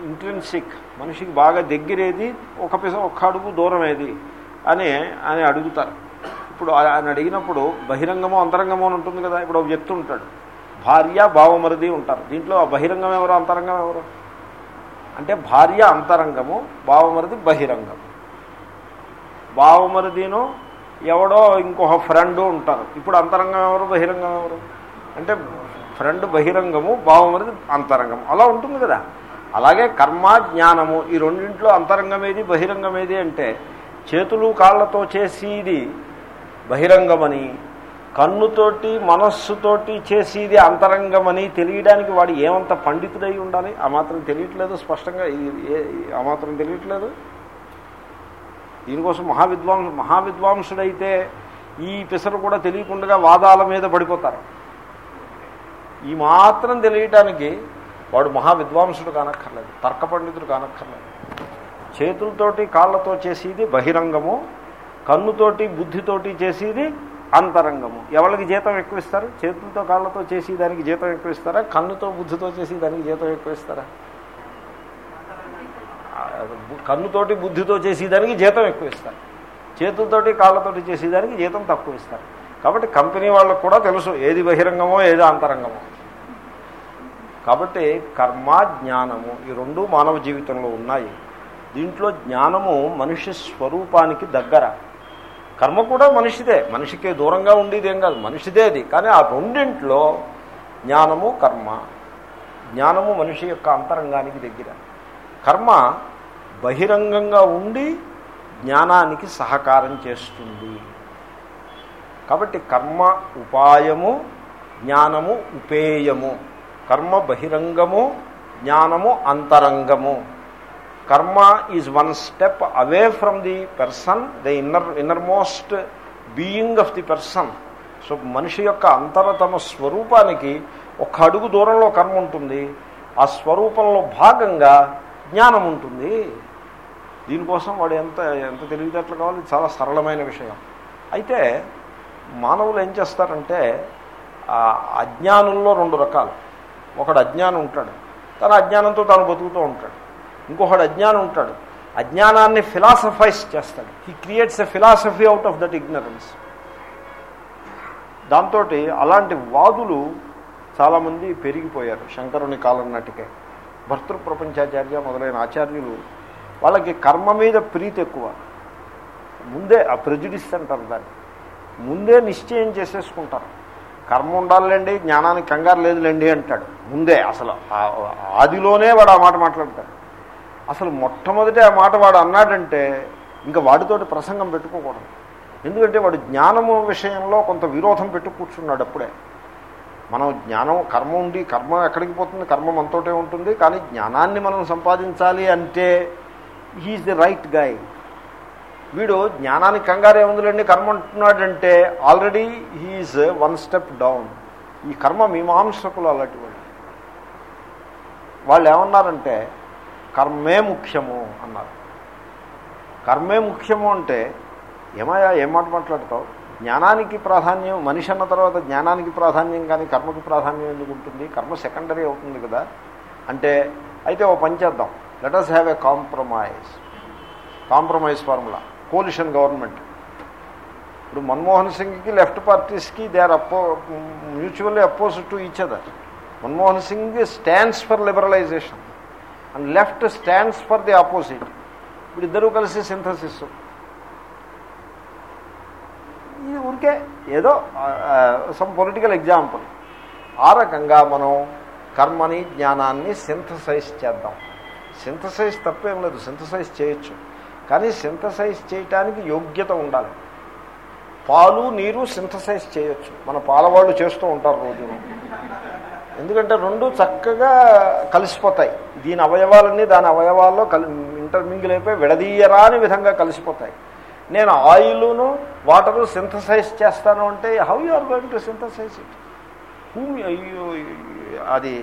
intrinsic మనిషికి బాగా దగ్గరేది ఒక పిస ఒక్క అడుగు దూరం ఏది అని అని అడుగుతారు. ఇప్పుడు ఆయన అడిగినప్పుడు బహిరంగము అంతరంగము అని ఉంటుంది కదా ఇప్పుడు ఒక వ్యక్తి ఉంటాడు. భార్య భావమరిది ఉంటారు. దీంట్లో బహిరంగం ఎవరు అంతరంగం ఎవరు? అంటే భార్య అంతరంగము భావమరిది బహిరంగము. భావమరిదిను ఎవడో ఇంకొక ఫ్రెండ్ ఉంటారు. ఇప్పుడు అంతరంగం ఎవరు? బహిరంగం ఎవరు? అంటే ఫ్రెండ్ బహిరంగము భావమరిది అంతరంగం అలా ఉంటుంది కదా. అలాగే కర్మ జ్ఞానము ఈ రెండింట్లో అంతరంగమేది బహిరంగమేది అంటే చేతులు కాళ్ళతో చేసేది బహిరంగమని కన్నుతోటి మనస్సుతోటి చేసేది అంతరంగమని తెలియడానికి వాడు ఏమంత పండితుడై ఉండాలి? ఆ మాత్రం తెలియట్లేదు స్పష్టంగా. ఏ- ఆ మాత్రం తెలియట్లేదు. దీనికోసం మహావిద్వాంస మహావిద్వాంసుడైతే ఈ పిసరు కూడా తెలియకుండా వాదాల మీద పడిపోతారు. ఈ మాత్రం తెలియటానికి వాడు మహావిద్వాంసుడు కానక్కర్లేదు తర్క పండితుడు కానక్కర్లేదు. చేతులతోటి కాళ్ళతో చేసేది బహిరంగము కన్నుతోటి బుద్ధితోటి చేసేది అంతరంగము. ఎవరికి జీతం ఎక్కువ ఇస్తారు? చేతులతో కాళ్ళతో చేసి దానికి జీతం ఎక్కువ ఇస్తారా? కన్నుతో బుద్ధితో చేసి దానికి జీతం ఎక్కువ ఇస్తారా? కన్నుతోటి బుద్ధితో చేసేదానికి జీతం ఎక్కువ ఇస్తారు. చేతులతోటి కాళ్ళతోటి చేసేదానికి జీతం తక్కువ ఇస్తారు. కాబట్టి కంపెనీ వాళ్ళకు కూడా తెలుసు ఏది బహిరంగమో ఏది అంతరంగమో. కాబట్టి కర్మ జ్ఞానము ఈ రెండు మానవ జీవితంలో ఉన్నాయి. దీంట్లో జ్ఞానము మనిషి స్వరూపానికి దగ్గర. కర్మ కూడా మనిషిదే. మనిషికి దూరంగా ఉండేదేం కాదు. మనిషిదే అది. కానీ ఆ రెండింట్లో జ్ఞానము కర్మ. జ్ఞానము మనిషి యొక్క అంతరంగానికి దగ్గర. కర్మ బహిరంగంగా ఉండి జ్ఞానానికి సహకారం చేస్తుంది. కాబట్టి కర్మ ఉపాయము జ్ఞానము ఉపేయము. కర్మ బహిరంగము జ్ఞానము అంతరంగము. Karma is one step away from the person the inner innermost being of the person so మనిషి యొక్క అంతరతమ స్వరూపానికి ఒక అడుగు దూరంలో కర్మ ఉంటుంది. ఆ స్వరూపంలో భాగంగా జ్ఞానం ఉంటుంది. దీనికోసం వాడు ఎంత ఎంత తెలివితేటలు కావాలి చాలా సరళమైన విషయం. అయితే మానవులు ఏం చేస్తారంటే అజ్ఞానంలో రెండు రకాలు. ఒకడు అజ్ఞానం ఉంటాడు తన అజ్ఞానంతో తాను బతుకుతూ ఉంటాడు. ఇంకొకడు అజ్ఞానం ఉంటాడు. అజ్ఞానాన్ని ఫిలాసఫైజ్ చేస్తాడు. He creates a philosophy out of that ignorance దాంతో అలాంటి వాదులు చాలామంది పెరిగిపోయారు శంకరుని కాలం నాటికే. భర్తృ ప్రపంచాచార్య మొదలైన ఆచార్యులు వాళ్ళకి కర్మ మీద ప్రీతి ఎక్కువ. ముందే ఆ ప్రెజుడిస్ అంటారు దాన్ని. ముందే నిశ్చయం చేసేసుకుంటారు. కర్మ ఉండాలండి జ్ఞానానికి కంగారు లేదులేండి అంటాడు. ముందే అసలు ఆదిలోనే వాడు ఆ మాట మాట్లాడతాడు. అసలు మొట్టమొదటి ఆ మాట వాడు అన్నాడంటే ఇంకా వాడితోటి ప్రసంగం పెట్టుకోకూడదు. ఎందుకంటే వాడు జ్ఞానము విషయంలో కొంత విరోధం పెట్టు కూర్చున్నాడు అప్పుడే. మనం జ్ఞానం కర్మ ఉండి కర్మ ఎక్కడికి పోతుంది? కర్మ మనతోటే ఉంటుంది. కానీ జ్ఞానాన్ని మనం సంపాదించాలి అంటే హీఈస్ ది రైట్ గాయ్ వీడు జ్ఞానానికి కంగారు ఏముందిలేండి కర్మ అంటున్నాడంటే already he is one step down. ఈ కర్మ మీమాంసకులు అలాంటి వాళ్ళు వాళ్ళు ఏమన్నారంటే కర్మే ముఖ్యము అన్నారు. కర్మే ముఖ్యము అంటే ఏమయ్యా ఏం మాట మాట్లాడతావు? జ్ఞానానికి ప్రాధాన్యం మనిషి అన్న తర్వాత జ్ఞానానికి ప్రాధాన్యం కానీ కర్మకు ప్రాధాన్యం ఎందుకు ఉంటుంది? కర్మ సెకండరీ అవుతుంది కదా. అంటే అయితే ఓ పని చేద్దాం. Let us have a compromise compromise formula coalition government ఇప్పుడు మన్మోహన్ సింగ్కి లెఫ్ట్ పార్టీస్కి దే ఆర్ అపో mutually opposite to each other Manmohan Singh stands for liberalization and left stands for the opposite ఇప్పుడు ఇద్దరూ కలిసి సింథసిస్ ఇది ఊరికే ఏదో సమ్ పొలిటికల్ ఎగ్జాంపుల్ ఆ రకంగా మనం కర్మని జ్ఞానాన్ని సింథసైజ్ చేద్దాం. సింథసైజ్ తప్పేం లేదు సింథసైజ్ చేయొచ్చు. కానీ సింథసైజ్ చేయటానికి యోగ్యత ఉండాలి. పాలు నీరు సింథసైజ్ చేయొచ్చు. మన పాలవాళ్ళు చేస్తూ ఉంటారు రోజు ఎందుకంటే రెండు చక్కగా కలిసిపోతాయి. దీని అవయవాలన్నీ దాని అవయవాల్లో కలి ఇంటర్మింగిల్ అయిపోయి విడదీయరాని విధంగా కలిసిపోతాయి. నేను ఆయిల్ను వాటరు సింథసైజ్ చేస్తాను అంటే how you are going to synthesize it? Who అది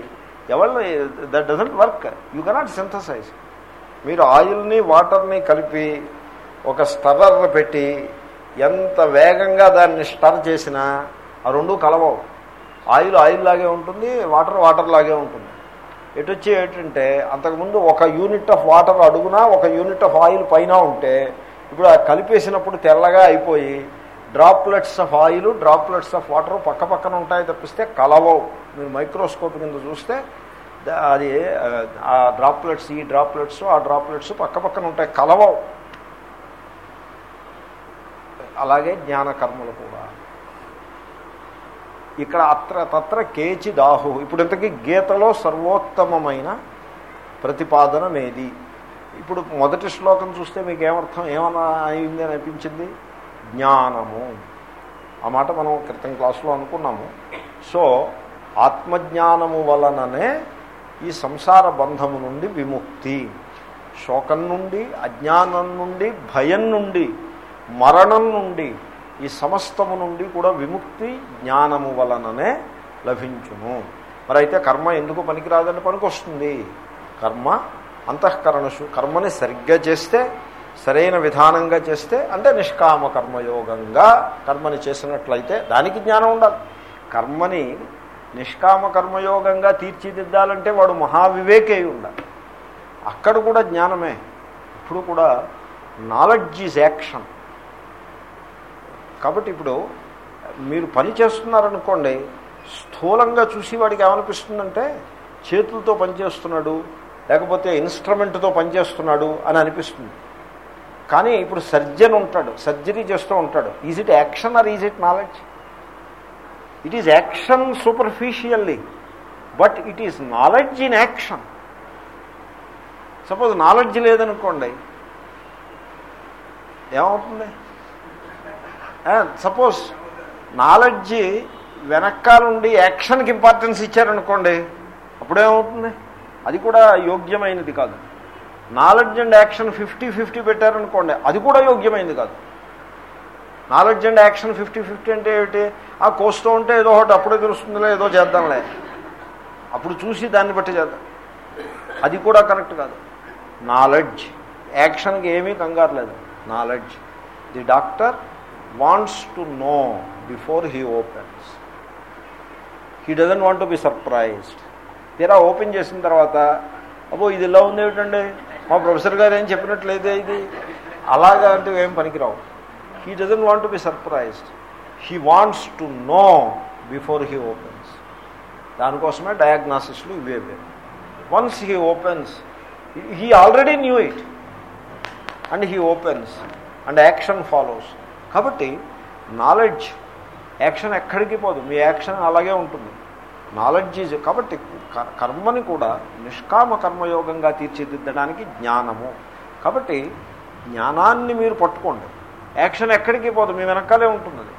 ఎవరు that doesn't work you cannot synthesize మీరు ఆయిల్ని వాటర్ని కలిపి ఒక స్టర్రర్ పెట్టి ఎంత వేగంగా దాన్ని స్టర్ చేసినా ఆ రెండు కలవవు. ఆయిల్ ఆయిల్ లాగే ఉంటుంది వాటర్ వాటర్ లాగే ఉంటుంది. ఎటు వచ్చి ఏంటంటే అంతకుముందు ఒక యూనిట్ ఆఫ్ వాటర్ అడుగునా ఒక యూనిట్ ఆఫ్ ఆయిల్ పైన ఉంటే ఇప్పుడు ఆ కలిపేసినప్పుడు తెల్లగా అయిపోయి droplets of oil droplets of water పక్క పక్కన ఉంటాయి తప్పిస్తే కలవవు. మీరు మైక్రోస్కోప్ కింద చూస్తే అది ఆ డ్రాప్లెట్స్ ఈ డ్రాప్లెట్స్ ఆ డ్రాప్లెట్స్ పక్క పక్కన ఉంటాయి. కలవవు. అలాగే జ్ఞానకర్మలు కూడా. ఇక్కడ అత్ర తత్ర కేచి దాహు. ఇప్పుడు ఇంతకీ గీతలో సర్వోత్తమమైన ప్రతిపాదనమేది? ఇప్పుడు మొదటి శ్లోకం చూస్తే మీకు ఏమర్థం ఏమన్నా అయింది అని అనిపించింది? జ్ఞానము. ఆ మాట మనం క్రితం క్లాసులో అనుకున్నాము. సో ఆత్మజ్ఞానము వలననే ఈ సంసార బంధము నుండి విముక్తి. శోకం నుండి అజ్ఞానం నుండి భయం నుండి మరణం నుండి ఈ సమస్తము నుండి కూడా విముక్తి జ్ఞానము వలననే లభించును. మరి అయితే కర్మ ఎందుకు పనికిరాదని పనికొస్తుంది. కర్మ అంతఃకరణ కర్మని సరిగ్గా చేస్తే సరైన విధానంగా చేస్తే అంటే నిష్కామ కర్మయోగంగా కర్మని చేసినట్లయితే దానికి జ్ఞానం ఉండాలి. కర్మని నిష్కామ కర్మయోగంగా తీర్చిదిద్దాలంటే వాడు మహావివేకే ఉండాలి. అక్కడ కూడా జ్ఞానమే. ఇప్పుడు కూడా నాలెడ్జ్ ఈజ్ యాక్షన్ కాబట్టి ఇప్పుడు మీరు పని చేస్తున్నారనుకోండి స్థూలంగా చూసి వాడికి ఏమనిపిస్తుందంటే చేతులతో పనిచేస్తున్నాడు లేకపోతే ఇన్స్ట్రుమెంట్తో పనిచేస్తున్నాడు అని అనిపిస్తుంది. కానీ ఇప్పుడు సర్జన్ ఉంటాడు సర్జరీ చేస్తూ ఉంటాడు. Is it action or is it knowledge it is action superficially but it is knowledge in action suppose knowledge లేదనుకోండి ఏమవుతుంది? సపోజ్ నాలెడ్జ్ వెనకాలండి యాక్షన్కి ఇంపార్టెన్స్ ఇచ్చారనుకోండి అప్పుడేమవుతుంది? అది కూడా యోగ్యమైనది కాదు. Knowledge and action fifty fifty పెట్టారనుకోండి అది కూడా యోగ్యమైంది కాదు. Knowledge and action fifty fifty అంటే ఏమిటి? ఆ కోస్తూ ఉంటే ఏదో ఒకటి అప్పుడే తెలుస్తుందిలే ఏదో చేద్దాంలే. అప్పుడు చూసి దాన్ని బట్టి చేద్దాం. అది కూడా కరెక్ట్ కాదు. నాలెడ్జ్ యాక్షన్కి ఏమీ కంగారు లేదు. Knowledge the doctor wants to know before he opens he doesn't want to be surprised తీరా ఓపెన్ చేసిన తర్వాత అబ్బో ఇది ఇలా ఉంది ఏమిటండి? మా ప్రొఫెసర్ గారు ఏం చెప్పినట్లయితే ఇది అలాగా అంటే ఏం పనికిరావు. He doesn't want to be surprised he wants to know before he opens దానికోసమే డయాగ్నాసిస్లు ఇవే once he opens he already knew it and he opens and action follows కాబట్టి నాలెడ్జ్ యాక్షన్ ఎక్కడికి పోదు. మీ యాక్షన్ అలాగే ఉంటుంది. నాలెడ్జ్ ఈజ్ కాబట్టి కర్మని కూడా నిష్కామ కర్మయోగంగా తీర్చిదిద్దడానికి జ్ఞానము. కాబట్టి జ్ఞానాన్ని మీరు పట్టుకోండి. యాక్షన్ ఎక్కడికి పోదు మీ వెనకాలే ఉంటుంది అది.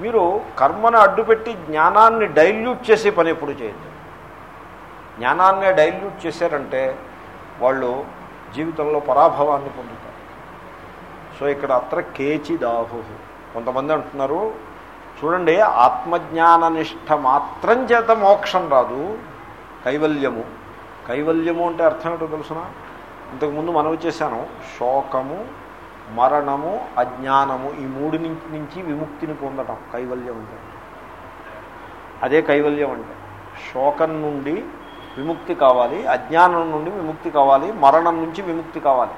మీరు కర్మను అడ్డుపెట్టి జ్ఞానాన్ని డైల్యూట్ చేసే పని ఎప్పుడు చేయొద్దు. జ్ఞానాన్ని డైల్యూట్ చేశారంటే వాళ్ళు జీవితంలో పరాభవాన్ని పొందుతారు. సో ఇక్కడ అత్ర కేచిదాహు. కొంతమంది అంటున్నారు చూడండి ఆత్మజ్ఞాన నిష్ట మాత్రం చేత మోక్షం రాదు కైవల్యము. కైవల్యము అంటే అర్థం ఏంటో తెలుసిన? ఇంతకుముందు మనం చేశాను? శోకము మరణము అజ్ఞానము ఈ మూడు నుంచి నుంచి విముక్తిని పొందటం. కైవల్యం అంటే. అదే కైవల్యం అంటే. శోకం నుండి విముక్తి కావాలి అజ్ఞానం నుండి విముక్తి కావాలి మరణం నుంచి విముక్తి కావాలి.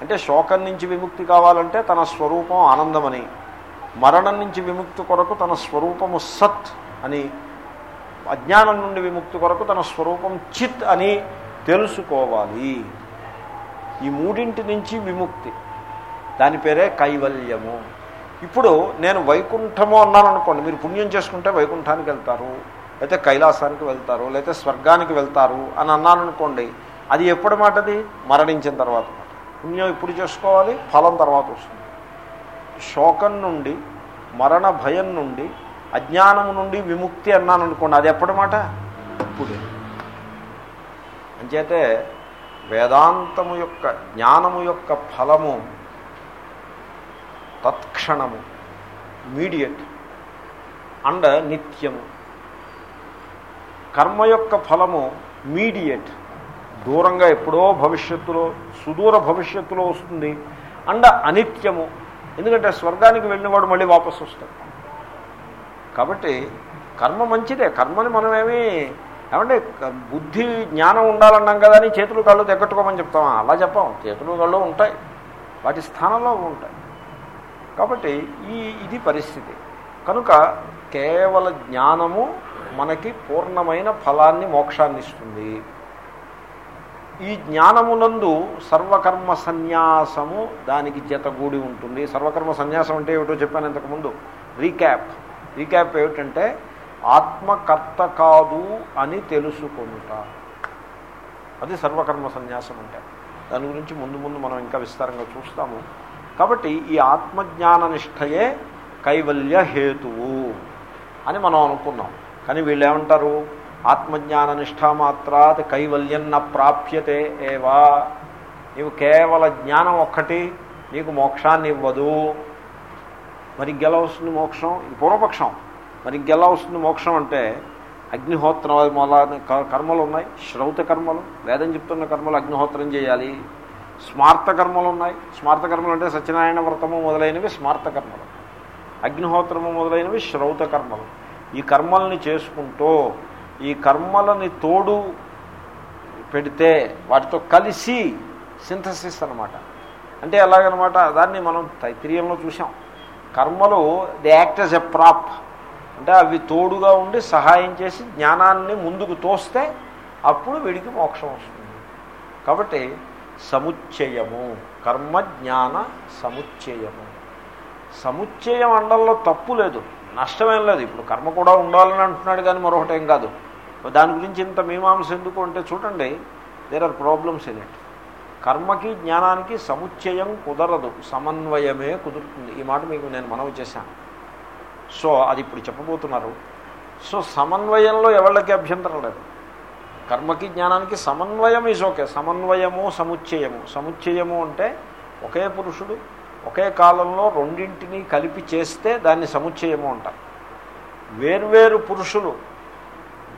అంటే శోకం నుంచి విముక్తి కావాలంటే తన స్వరూపం ఆనందమని మరణం నుంచి విముక్తి కొరకు తన స్వరూపము సత్ అని అజ్ఞానం నుండి విముక్తి కొరకు తన స్వరూపం చిత్ అని తెలుసుకోవాలి. ఈ మూడింటి నుంచి విముక్తి. దాని పేరే కైవల్యము. ఇప్పుడు నేను వైకుంఠము అన్నాను అనుకోండి మీరు పుణ్యం చేసుకుంటే వైకుంఠానికి వెళ్తారు లేకపోతే కైలాసానికి వెళ్తారు లేకపోతే స్వర్గానికి వెళ్తారు అని అన్నాను అనుకోండి అది ఎప్పుడు మాటది? మరణించిన తర్వాత పుణ్యం ఇప్పుడు చేసుకోవాలి ఫలం తర్వాత వస్తుంది. శోకం నుండి మరణ భయం నుండి అజ్ఞానం నుండి విముక్తి అన్నాను అనుకోండి అది ఎప్పటిమాట ఇప్పుడే. అంచేతే వేదాంతము యొక్క జ్ఞానము యొక్క ఫలము తత్క్షణము ఇమీడియట్ అండ్ నిత్యము. కర్మ యొక్క ఫలము మీడియేట్ దూరంగా ఎప్పుడో భవిష్యత్తులో సుదూర భవిష్యత్తులో వస్తుంది అండ్ అనిత్యము. ఎందుకంటే స్వర్గానికి వెళ్ళినవాడు మళ్ళీ వాపసు వస్తాడు కాబట్టి కర్మ మంచిదే. కర్మని మనమేమి ఏమంటే బుద్ధి జ్ఞానం ఉండాలన్నాం కదా అని చేతులు కళ్ళు తెగట్టుకోమని చెప్తామా అలా చెప్పాం. చేతులు కళ్ళు ఉంటాయి. వాటి స్థానంలో ఉంటాయి. కాబట్టి ఈ ఇది పరిస్థితి. కనుక కేవల జ్ఞానము మనకి పూర్ణమైన ఫలాన్ని మోక్షాన్ని ఇస్తుంది. ఈ జ్ఞానమునందు సర్వకర్మ సన్యాసము దానికి జతగూడి ఉంటుంది. సర్వకర్మ సన్యాసం అంటే ఏమిటో చెప్పాను ఇంతకుముందు. రీక్యాప్. రీక్యాప్ ఏమిటంటే ఆత్మకర్త కాదు అని తెలుసుకుంట అది సర్వకర్మ సన్యాసం అంటే. దాని గురించి ముందు ముందు మనం ఇంకా విస్తారంగా చూస్తాము. కాబట్టి ఈ ఆత్మజ్ఞాన నిష్టయే కైవల్య హేతువు అని మనం అనుకున్నాం. కానీ వీళ్ళు ఏమంటారు ఆత్మజ్ఞాన నిష్ఠా మాత్రాత్ కైవల్యం న ప్రాప్యతే ఏవా. నీవు కేవల జ్ఞానం ఒక్కటి నీకు మోక్షాన్ని ఇవ్వదు మరి ఇంకెలా వస్తుంది మోక్షం ఇది పూర్వపక్షం. మరి ఇంకెలా వస్తుంది మోక్షం అంటే అగ్నిహోత్రం మొదలైన క- కర్మలు ఉన్నాయి. శ్రౌత కర్మలు వేదం చెప్తున్న కర్మలు అగ్నిహోత్రం చేయాలి. స్మార్త కర్మలు ఉన్నాయి. స్మార్త కర్మలు అంటే సత్యనారాయణ వ్రతము మొదలైనవి స్మార్త కర్మలు. అగ్నిహోత్రము మొదలైనవి శ్రౌత కర్మలు. ఈ కర్మల్ని చేసుకుంటూ ఈ కర్మలని తోడు పెడితే వాటితో కలిసి సింథసిస్ అనమాట అంటే ఎలాగనమాట? దాన్ని మనం తైత్రీయంలో చూసాం కర్మలు the act as a prop అంటే అవి తోడుగా ఉండి సహాయం చేసి జ్ఞానాన్ని ముందుకు తోస్తే అప్పుడు వీడికి మోక్షం వస్తుంది. కాబట్టి సముచ్చయము కర్మ జ్ఞాన సముచ్చయము. సముచ్చయం అండంలో తప్పు లేదు నష్టమేం లేదు. ఇప్పుడు కర్మ కూడా ఉండాలని అంటున్నాడు కానీ మరొకటి ఏం కాదు. దాని గురించి ఇంత మీమాంస ఎందుకు అంటే చూడండి there are problems in it కర్మకి జ్ఞానానికి సముచ్చయం కుదరదు. సమన్వయమే కుదురుతుంది. ఈ మాట మీకు నేను మనవి చేశాను. సో అది ఇప్పుడు చెప్పబోతున్నారు. సో సమన్వయంలో ఎవళ్ళకి అభ్యంతరం లేదు? కర్మకి జ్ఞానానికి సమన్వయం ఈజ్ ఓకే సమన్వయము సముచ్చయము. సముచ్చయము అంటే ఒకే పురుషుడు ఒకే కాలంలో రెండింటినీ కలిపి చేస్తే దాన్ని సముచ్చయము అంటారు. వేర్వేరు పురుషులు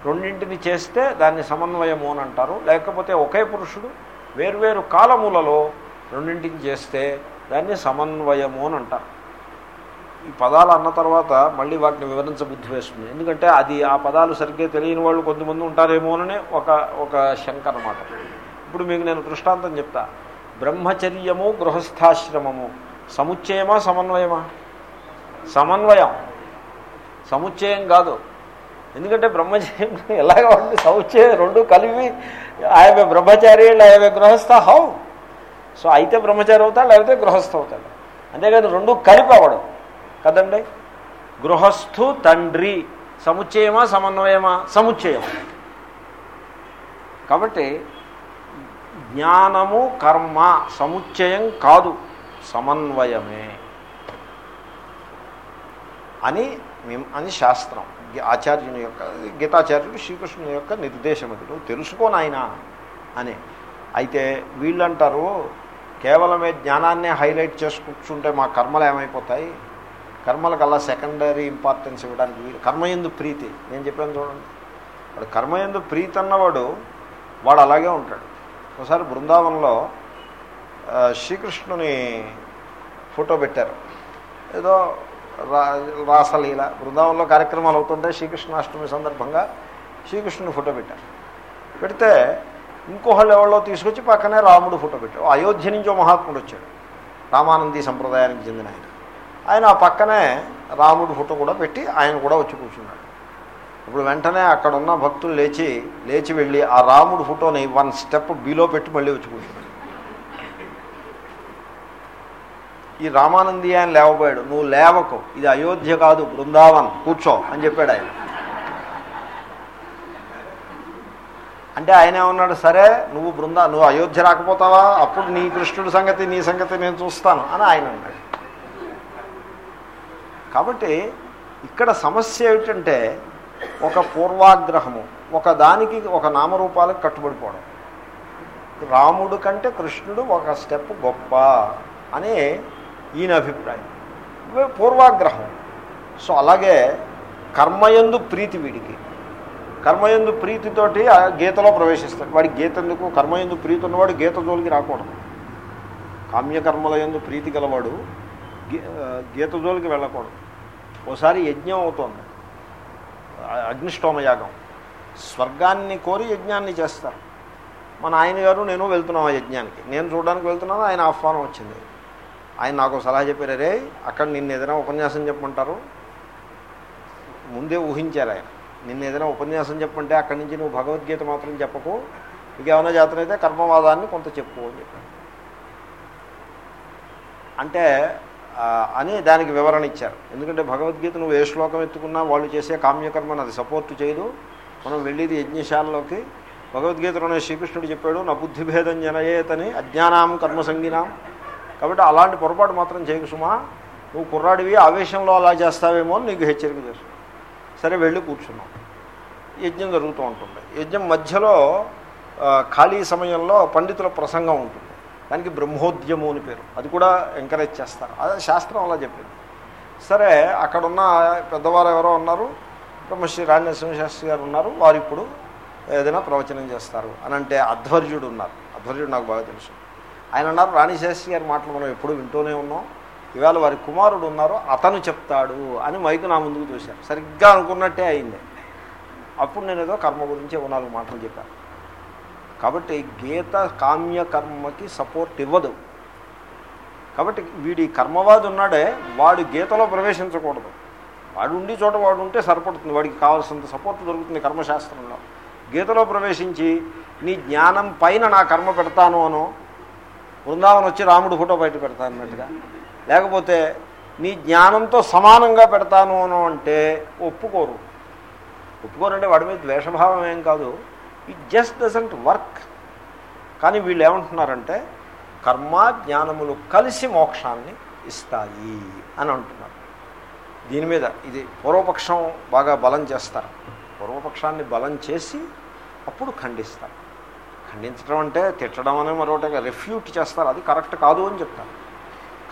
రెండింటిని చేస్తే దాన్ని సమన్వయము అని అంటారు. లేకపోతే ఒకే పురుషుడు వేర్వేరు కాలములలో రెండింటిని చేస్తే దాన్ని సమన్వయము అని అంటారు. ఈ పదాలు అన్న తర్వాత మళ్ళీ వాటిని వివరించబుద్ధి వేస్తుంది. ఎందుకంటే అది ఆ పదాలు సరిగ్గా తెలియని వాళ్ళు కొంతమంది ఉంటారేమోనని ఒక ఒక శంక అన్నమాట. ఇప్పుడు మీకు నేను దృష్టాంతం చెప్తా. బ్రహ్మచర్యము గృహస్థాశ్రమము. సముచ్చయమా సమన్వయమా? సమన్వయం. సముచ్చయం కాదు. ఎందుకంటే బ్రహ్మచారి ఎలాగ ఉంది సౌచే రెండు కలిపి ఆయన బ్రహ్మచారి ఆయన గృహస్థ హౌ? సో అయితే బ్రహ్మచారి అవుతాడు లేకపోతే గృహస్థ అవుతాడు. అంతేకాదు రెండు కలిపి అవ్వడం. కదండి? గృహస్థు తండ్రి సముచ్చయమా సమన్వయమా? సముచ్చయమా కాబట్టి జ్ఞానము కర్మ సముచ్చయం కాదు సమన్వయమే అని అని శాస్త్రం. ఆచార్యుని యొక్క గీతాచార్యుడు శ్రీకృష్ణుని యొక్క నిర్దేశం అది. నువ్వు తెలుసుకోనాయనా అని. అయితే వీళ్ళంటారు కేవలమే జ్ఞానాన్నే హైలైట్ చేసి కూర్చుంటే మా కర్మలు ఏమైపోతాయి? కర్మలకు అలా సెకండరీ ఇంపార్టెన్స్ ఇవ్వడానికి వీలు కర్మయందు ప్రీతి. నేను చెప్పాను చూడండి. వాడు కర్మయందు ప్రీతి అన్నవాడు వాడు అలాగే ఉంటాడు. ఒకసారి బృందావనంలో శ్రీకృష్ణుని ఫోటో పెట్టారు. ఏదో రాసలీల. బృందావనంలో కార్యక్రమాలు అవుతుంటే శ్రీకృష్ణాష్టమి సందర్భంగా. శ్రీకృష్ణుని ఫోటో పెట్టారు. పెడితే ఇంకోళ్ళు ఎవరో తీసుకొచ్చి పక్కనే రాముడు ఫోటో పెట్టాడు అయోధ్య నుంచి మహాత్ముడు వచ్చాడు. రామానంది సంప్రదాయానికి చెందిన ఆయన. ఆయన ఆ పక్కనే రాముడు ఫోటో కూడా పెట్టి ఆయన కూడా వచ్చి కూర్చున్నాడు. ఇప్పుడు వెంటనే అక్కడ ఉన్న భక్తులు లేచి లేచి వెళ్ళి ఆ రాముడు ఫోటోని వన్ స్టెప్ బిలో పెట్టి మళ్ళీ వచ్చి కూర్చున్నాడు ఈ రామానంది ఆయన లేవబోయాడు. నువ్వు లేవకు. ఇది అయోధ్య కాదు బృందావన్. కూర్చో అని చెప్పాడు ఆయన. అంటే ఆయన ఏమన్నాడు సరే నువ్వు బృందా నువ్వు అయోధ్య రాకపోతావా? అప్పుడు నీ కృష్ణుడి సంగతి నీ సంగతి నేను చూస్తాను అని ఆయన అన్నాడు. కాబట్టి ఇక్కడ సమస్య ఏమిటంటే ఒక పూర్వాగ్రహము ఒక దానికి ఒక నామరూపాలకు కట్టుబడిపోవడం. రాముడు కంటే కృష్ణుడు ఒక స్టెప్ గొప్ప అనే ఈయన అభిప్రాయం. పూర్వాగ్రహం. సో అలాగే కర్మయందు ప్రీతి వీడికి. కర్మయందు ప్రీతితోటి ఆ గీతలో ప్రవేశిస్తాడు వాడి గీత ఎందుకు? కర్మయందు ప్రీతి ఉన్నవాడు గీత జోలికి రాకూడదు. కామ్యకర్మల ఎందు ప్రీతి గలవాడు గీత జోలికి వెళ్ళకూడదు. ఓసారి యజ్ఞం అవుతోంది. అగ్నిష్టోమయాగం అగ్నిష్టోమ యాగం. స్వర్గాన్ని కోరి యజ్ఞాన్ని చేస్తారు. మన ఆయన గారు నేను వెళ్తున్నాం ఆ యజ్ఞానికి. నేను చూడడానికి వెళ్తున్నాను ఆయన ఆహ్వానం వచ్చింది. ఆయన నాకు సలహా చెప్పారు అరే అక్కడ నిన్న ఏదైనా ఉపన్యాసం చెప్పమంటారు? ముందే ఊహించారు ఆయన. నిన్న ఏదైనా ఉపన్యాసం చెప్పమంటే అక్కడి నుంచి నువ్వు భగవద్గీత మాత్రం చెప్పకు. మీకు ఏమైనా అయితే కర్మవాదాన్ని కొంత చెప్పు అని చెప్పాను అంటే అని దానికి వివరణ ఇచ్చారు. ఎందుకంటే భగవద్గీత నువ్వు ఏ శ్లోకం ఎత్తుకున్నా వాళ్ళు చేసే కామ్యకర్మను అది సపోర్ట్ చేయదు. మనం వెళ్ళేది యజ్ఞశాలలోకి. భగవద్గీతలోనే శ్రీకృష్ణుడు చెప్పాడు నా బుద్ధిభేదం జనయేతని అజ్ఞానాం కర్మసంగినాం. కాబట్టి అలాంటి పొరపాటు మాత్రం చేయకు సుమా. నువ్వు కుర్రాడివి ఆవేశంలో అలా చేస్తావేమో అని నీకు హెచ్చరిక చేస్తాను సరే వెళ్ళి కూర్చున్నాం. యజ్ఞం జరుగుతూ ఉంటుంది. యజ్ఞం మధ్యలో ఖాళీ సమయంలో పండితుల ప్రసంగం ఉంటుంది. దానికి బ్రహ్మోద్యము అని పేరు. అది కూడా ఎంకరేజ్ చేస్తారు. అదే శాస్త్రం అలా చెప్పింది. సరే అక్కడున్న పెద్దవారు ఎవరో ఉన్నారు? బ్రహ్మశ్రీ రాజనరసింహ శాస్త్రి గారు ఉన్నారు. వారు ఇప్పుడు ఏదైనా ప్రవచనం చేస్తారు అని అంటే అధ్వర్యుడు ఉన్నారు. అధ్వర్యుడు నాకు బాగా తెలుసు. ఆయన అన్నారు రాణిశాస్త్రి గారి మాటలు మనం ఎప్పుడు వింటూనే ఉన్నాం. ఇవాళ వారి కుమారుడు ఉన్నారు. అతను చెప్తాడు అని మైకు నా ముందుకు చూశారు సరిగ్గా అనుకున్నట్టే అయింది. అప్పుడు నేను ఏదో కర్మ గురించి ఉన్నాను నాలుగు మాటలు చెప్పాను. కాబట్టి గీత కామ్య కర్మకి సపోర్ట్ ఇవ్వదు. కాబట్టి వీడి కర్మవాది ఉన్నాడే వాడు గీతలో ప్రవేశించకూడదు. వాడు ఉండి చోట వాడు ఉంటే సరిపడుతుంది. వాడికి కావాల్సినంత సపోర్ట్ దొరుకుతుంది కర్మశాస్త్రంలో. గీతలో ప్రవేశించి నీ జ్ఞానం పైన నా కర్మ పెడతాను అనో బృందావనం వచ్చి రాముడు ఫోటో బయట పెడతాను అన్నట్టుగా. లేకపోతే నీ జ్ఞానంతో సమానంగా పెడతాను అను అంటే ఒప్పుకోరు. ఒప్పుకోరంటే వాడి మీద ద్వేషభావం ఏం కాదు. ఇట్ జస్ట్ డజంట్ వర్క్ కానీ వీళ్ళు ఏమంటున్నారంటే కర్మ జ్ఞానములు కలిసి మోక్షాన్ని ఇస్తాయి అని అంటున్నారు. దీని మీద ఇది పూర్వపక్షం బాగా బలం చేస్తారు. పూర్వపక్షాన్ని బలం చేసి అప్పుడు ఖండిస్తారు. ఖండించడం అంటే తిట్టడం అనే మరొకటి రిఫ్యూట్ చేస్తారు. అది కరెక్ట్ కాదు అని చెప్తారు.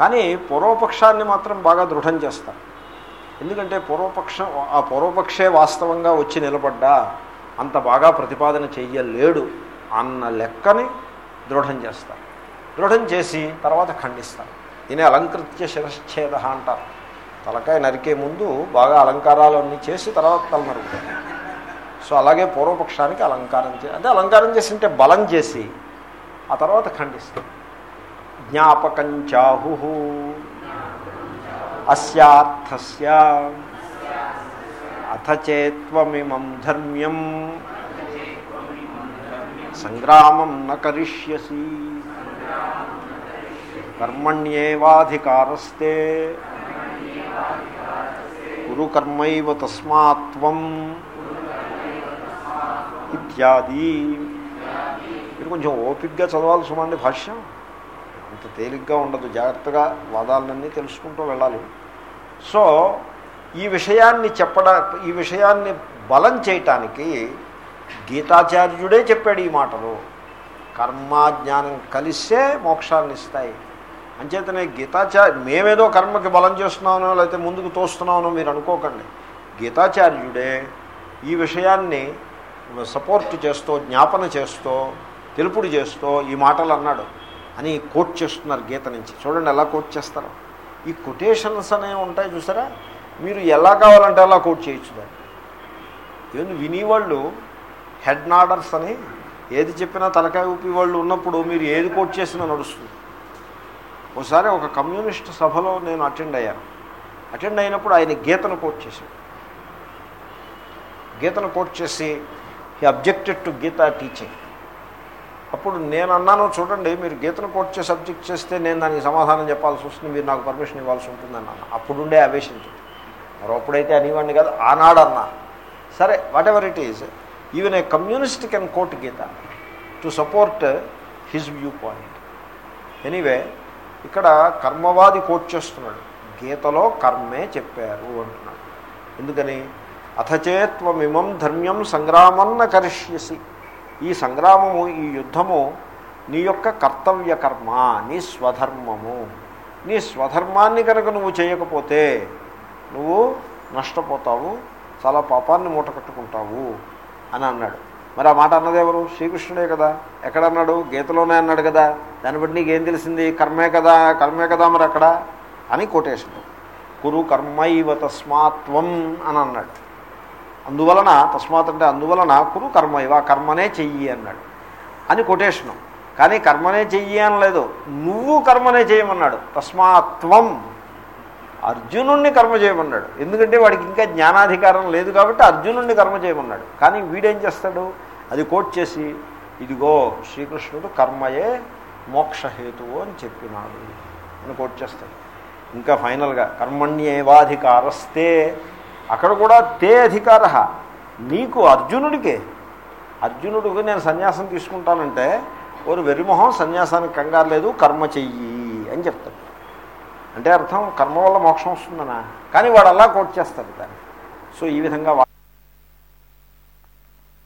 కానీ పూర్వపక్షాన్ని మాత్రం బాగా దృఢం చేస్తారు. ఎందుకంటే పూర్వపక్షం ఆ పూర్వపక్షే వాస్తవంగా వచ్చి నిలబడ్డా అంత బాగా ప్రతిపాదన చెయ్యలేడు అన్న లెక్కని దృఢం చేస్తారు. దృఢం చేసి తర్వాత ఖండిస్తారు. దీని అలంకృత్య శిరశ్చేద అంటారు. తలకాయ నరికే ముందు బాగా అలంకారాలు అన్నీ చేసి తర్వాత తల నరుకుతారు సో అలాగే పూర్వపక్షానికి అలంకారం చే అంటే అలంకారం చేసి అంటే బలం చేసి ఆ తర్వాత ఖండిస్తారు జ్ఞాపకంచాహు అస్యార్థస్య అథ చేత్వమిమం ధర్మ్యం సంగ్రామం న కరిష్యసి కర్మణ్యేవాధికారస్తే గురు కర్మైవ తస్మాత్వం ఇత్యాది. మీరు కొంచెం ఓపిక్గా చదవాలి సుమండి భాష్యం. అంత తేలిగ్గా ఉండదు. జాగ్రత్తగా వాదాలన్నీ తెలుసుకుంటూ వెళ్ళాలి. సో ఈ విషయాన్ని చెప్పడా ఈ విషయాన్ని బలం చేయటానికి గీతాచార్యుడే చెప్పాడు ఈ మాటలు. కర్మ జ్ఞానం కలిసే మోక్షాన్ని ఇస్తాయి. అంచేతనే గీతాచార్య మేమేదో కర్మకి బలం చేస్తున్నామనో లేకపోతే ముందుకు తోస్తున్నామనో మీరు అనుకోకండి. గీతాచార్యుడే ఈ విషయాన్ని సపోర్ట్ చేస్తూ జ్ఞాపన చేస్తూ తెలుపుడు చేస్తూ ఈ మాటలు అన్నాడు అని కోట్ చేస్తున్నారు గీత నుంచి. చూడండి ఎలా కోట్ చేస్తారు. ఈ కొటేషన్స్ అనేవి ఉంటాయి చూసారా? మీరు ఎలా కావాలంటే అలా కోట్ చేయొచ్చు దాన్ని. ఏంది వినేవాళ్ళు హెడ్ నాడర్స్ అని ఏది చెప్పినా తలకాయ ఊపి వాళ్ళు ఉన్నప్పుడు మీరు ఏది కోట్ చేసినా నడుస్తుంది. ఒకసారి ఒక కమ్యూనిస్ట్ సభలో నేను అటెండ్ అయ్యాను. అటెండ్ అయినప్పుడు ఆయన గీతను కోట్ చేశాడు. గీతను కోట్ చేసి he objected to Gita teaching అప్పుడు నేను అన్నాను చూడండి మీరు గీతను కోట్ చేసి సబ్జెక్ట్ చేస్తే నేను దానికి సమాధానం చెప్పాల్సి వస్తుంది మీరు నాకు పర్మిషన్ ఇవ్వాల్సి ఉంటుంది అన్నాను. అప్పుడుండే ఆవేశించింది మరొప్పుడైతే అనేవాడిని కాదు ఆనాడు అన్నా సరే whatever it is even a communist can quote Gita to support his viewpoint anyway ఇక్కడ కర్మవాది కోట్ చేస్తున్నాడు. గీతలో కర్మే చెప్పారు అంటున్నాడు. ఎందుకని? అథచేత్వమిమం ధర్మ్యం సంగ్రామన్న కరిష్యసి. ఈ సంగ్రామము ఈ యుద్ధము నీ యొక్క కర్తవ్య కర్మ నీ స్వధర్మము. నీ స్వధర్మాన్ని కనుక నువ్వు చేయకపోతే నువ్వు నష్టపోతావు చాలా పాపాన్ని మూట కట్టుకుంటావు అని అన్నాడు. మరి ఆ మాట అన్నది ఎవరు? శ్రీకృష్ణుడే కదా. ఎక్కడ అన్నాడు గీతలోనే అన్నాడు కదా. దాన్ని బట్టి నీకేం తెలిసింది? కర్మే కదా కర్మే కదా మరి అక్కడ? అని కొటేషన్ కురు కర్మైవ తస్మాత్వం అని అన్నాడు. అందువలన తస్మాత్ అంటే అందువలన కురు కర్మ ఇవా కర్మనే చెయ్యి అన్నాడు. అని కొటేషను. కానీ కర్మనే చెయ్యి అనలేదు. నువ్వు కర్మనే చేయమన్నాడు. తస్మాత్వం. అర్జునుణ్ణి కర్మ చేయమన్నాడు. ఎందుకంటే వాడికి ఇంకా జ్ఞానాధికారం లేదు కాబట్టి అర్జునుణ్ణి కర్మ చేయమన్నాడు. కానీ వీడేం చేస్తాడు? అది కోట్ చేసి ఇదిగో శ్రీకృష్ణుడు కర్మయే మోక్షహేతువు అని చెప్పినాడు అని కోట్ చేస్తాడు. ఇంకా ఫైనల్గా కర్మణ్యేవాధికారస్తే అక్కడ కూడా తే అధికార. నీకు అర్జునుడికే. అర్జునుడికి నేను సన్యాసం తీసుకుంటానంటే ఓరు వెరిమొహం సన్యాసానికి కంగారు లేదు కర్మ చెయ్యి అని చెప్తాడు. అంటే అర్థం కర్మ వల్ల మోక్షం వస్తుందనా? కానీ వాడు అలా కోట్ చేస్తాడు దాన్ని. సో ఈ విధంగా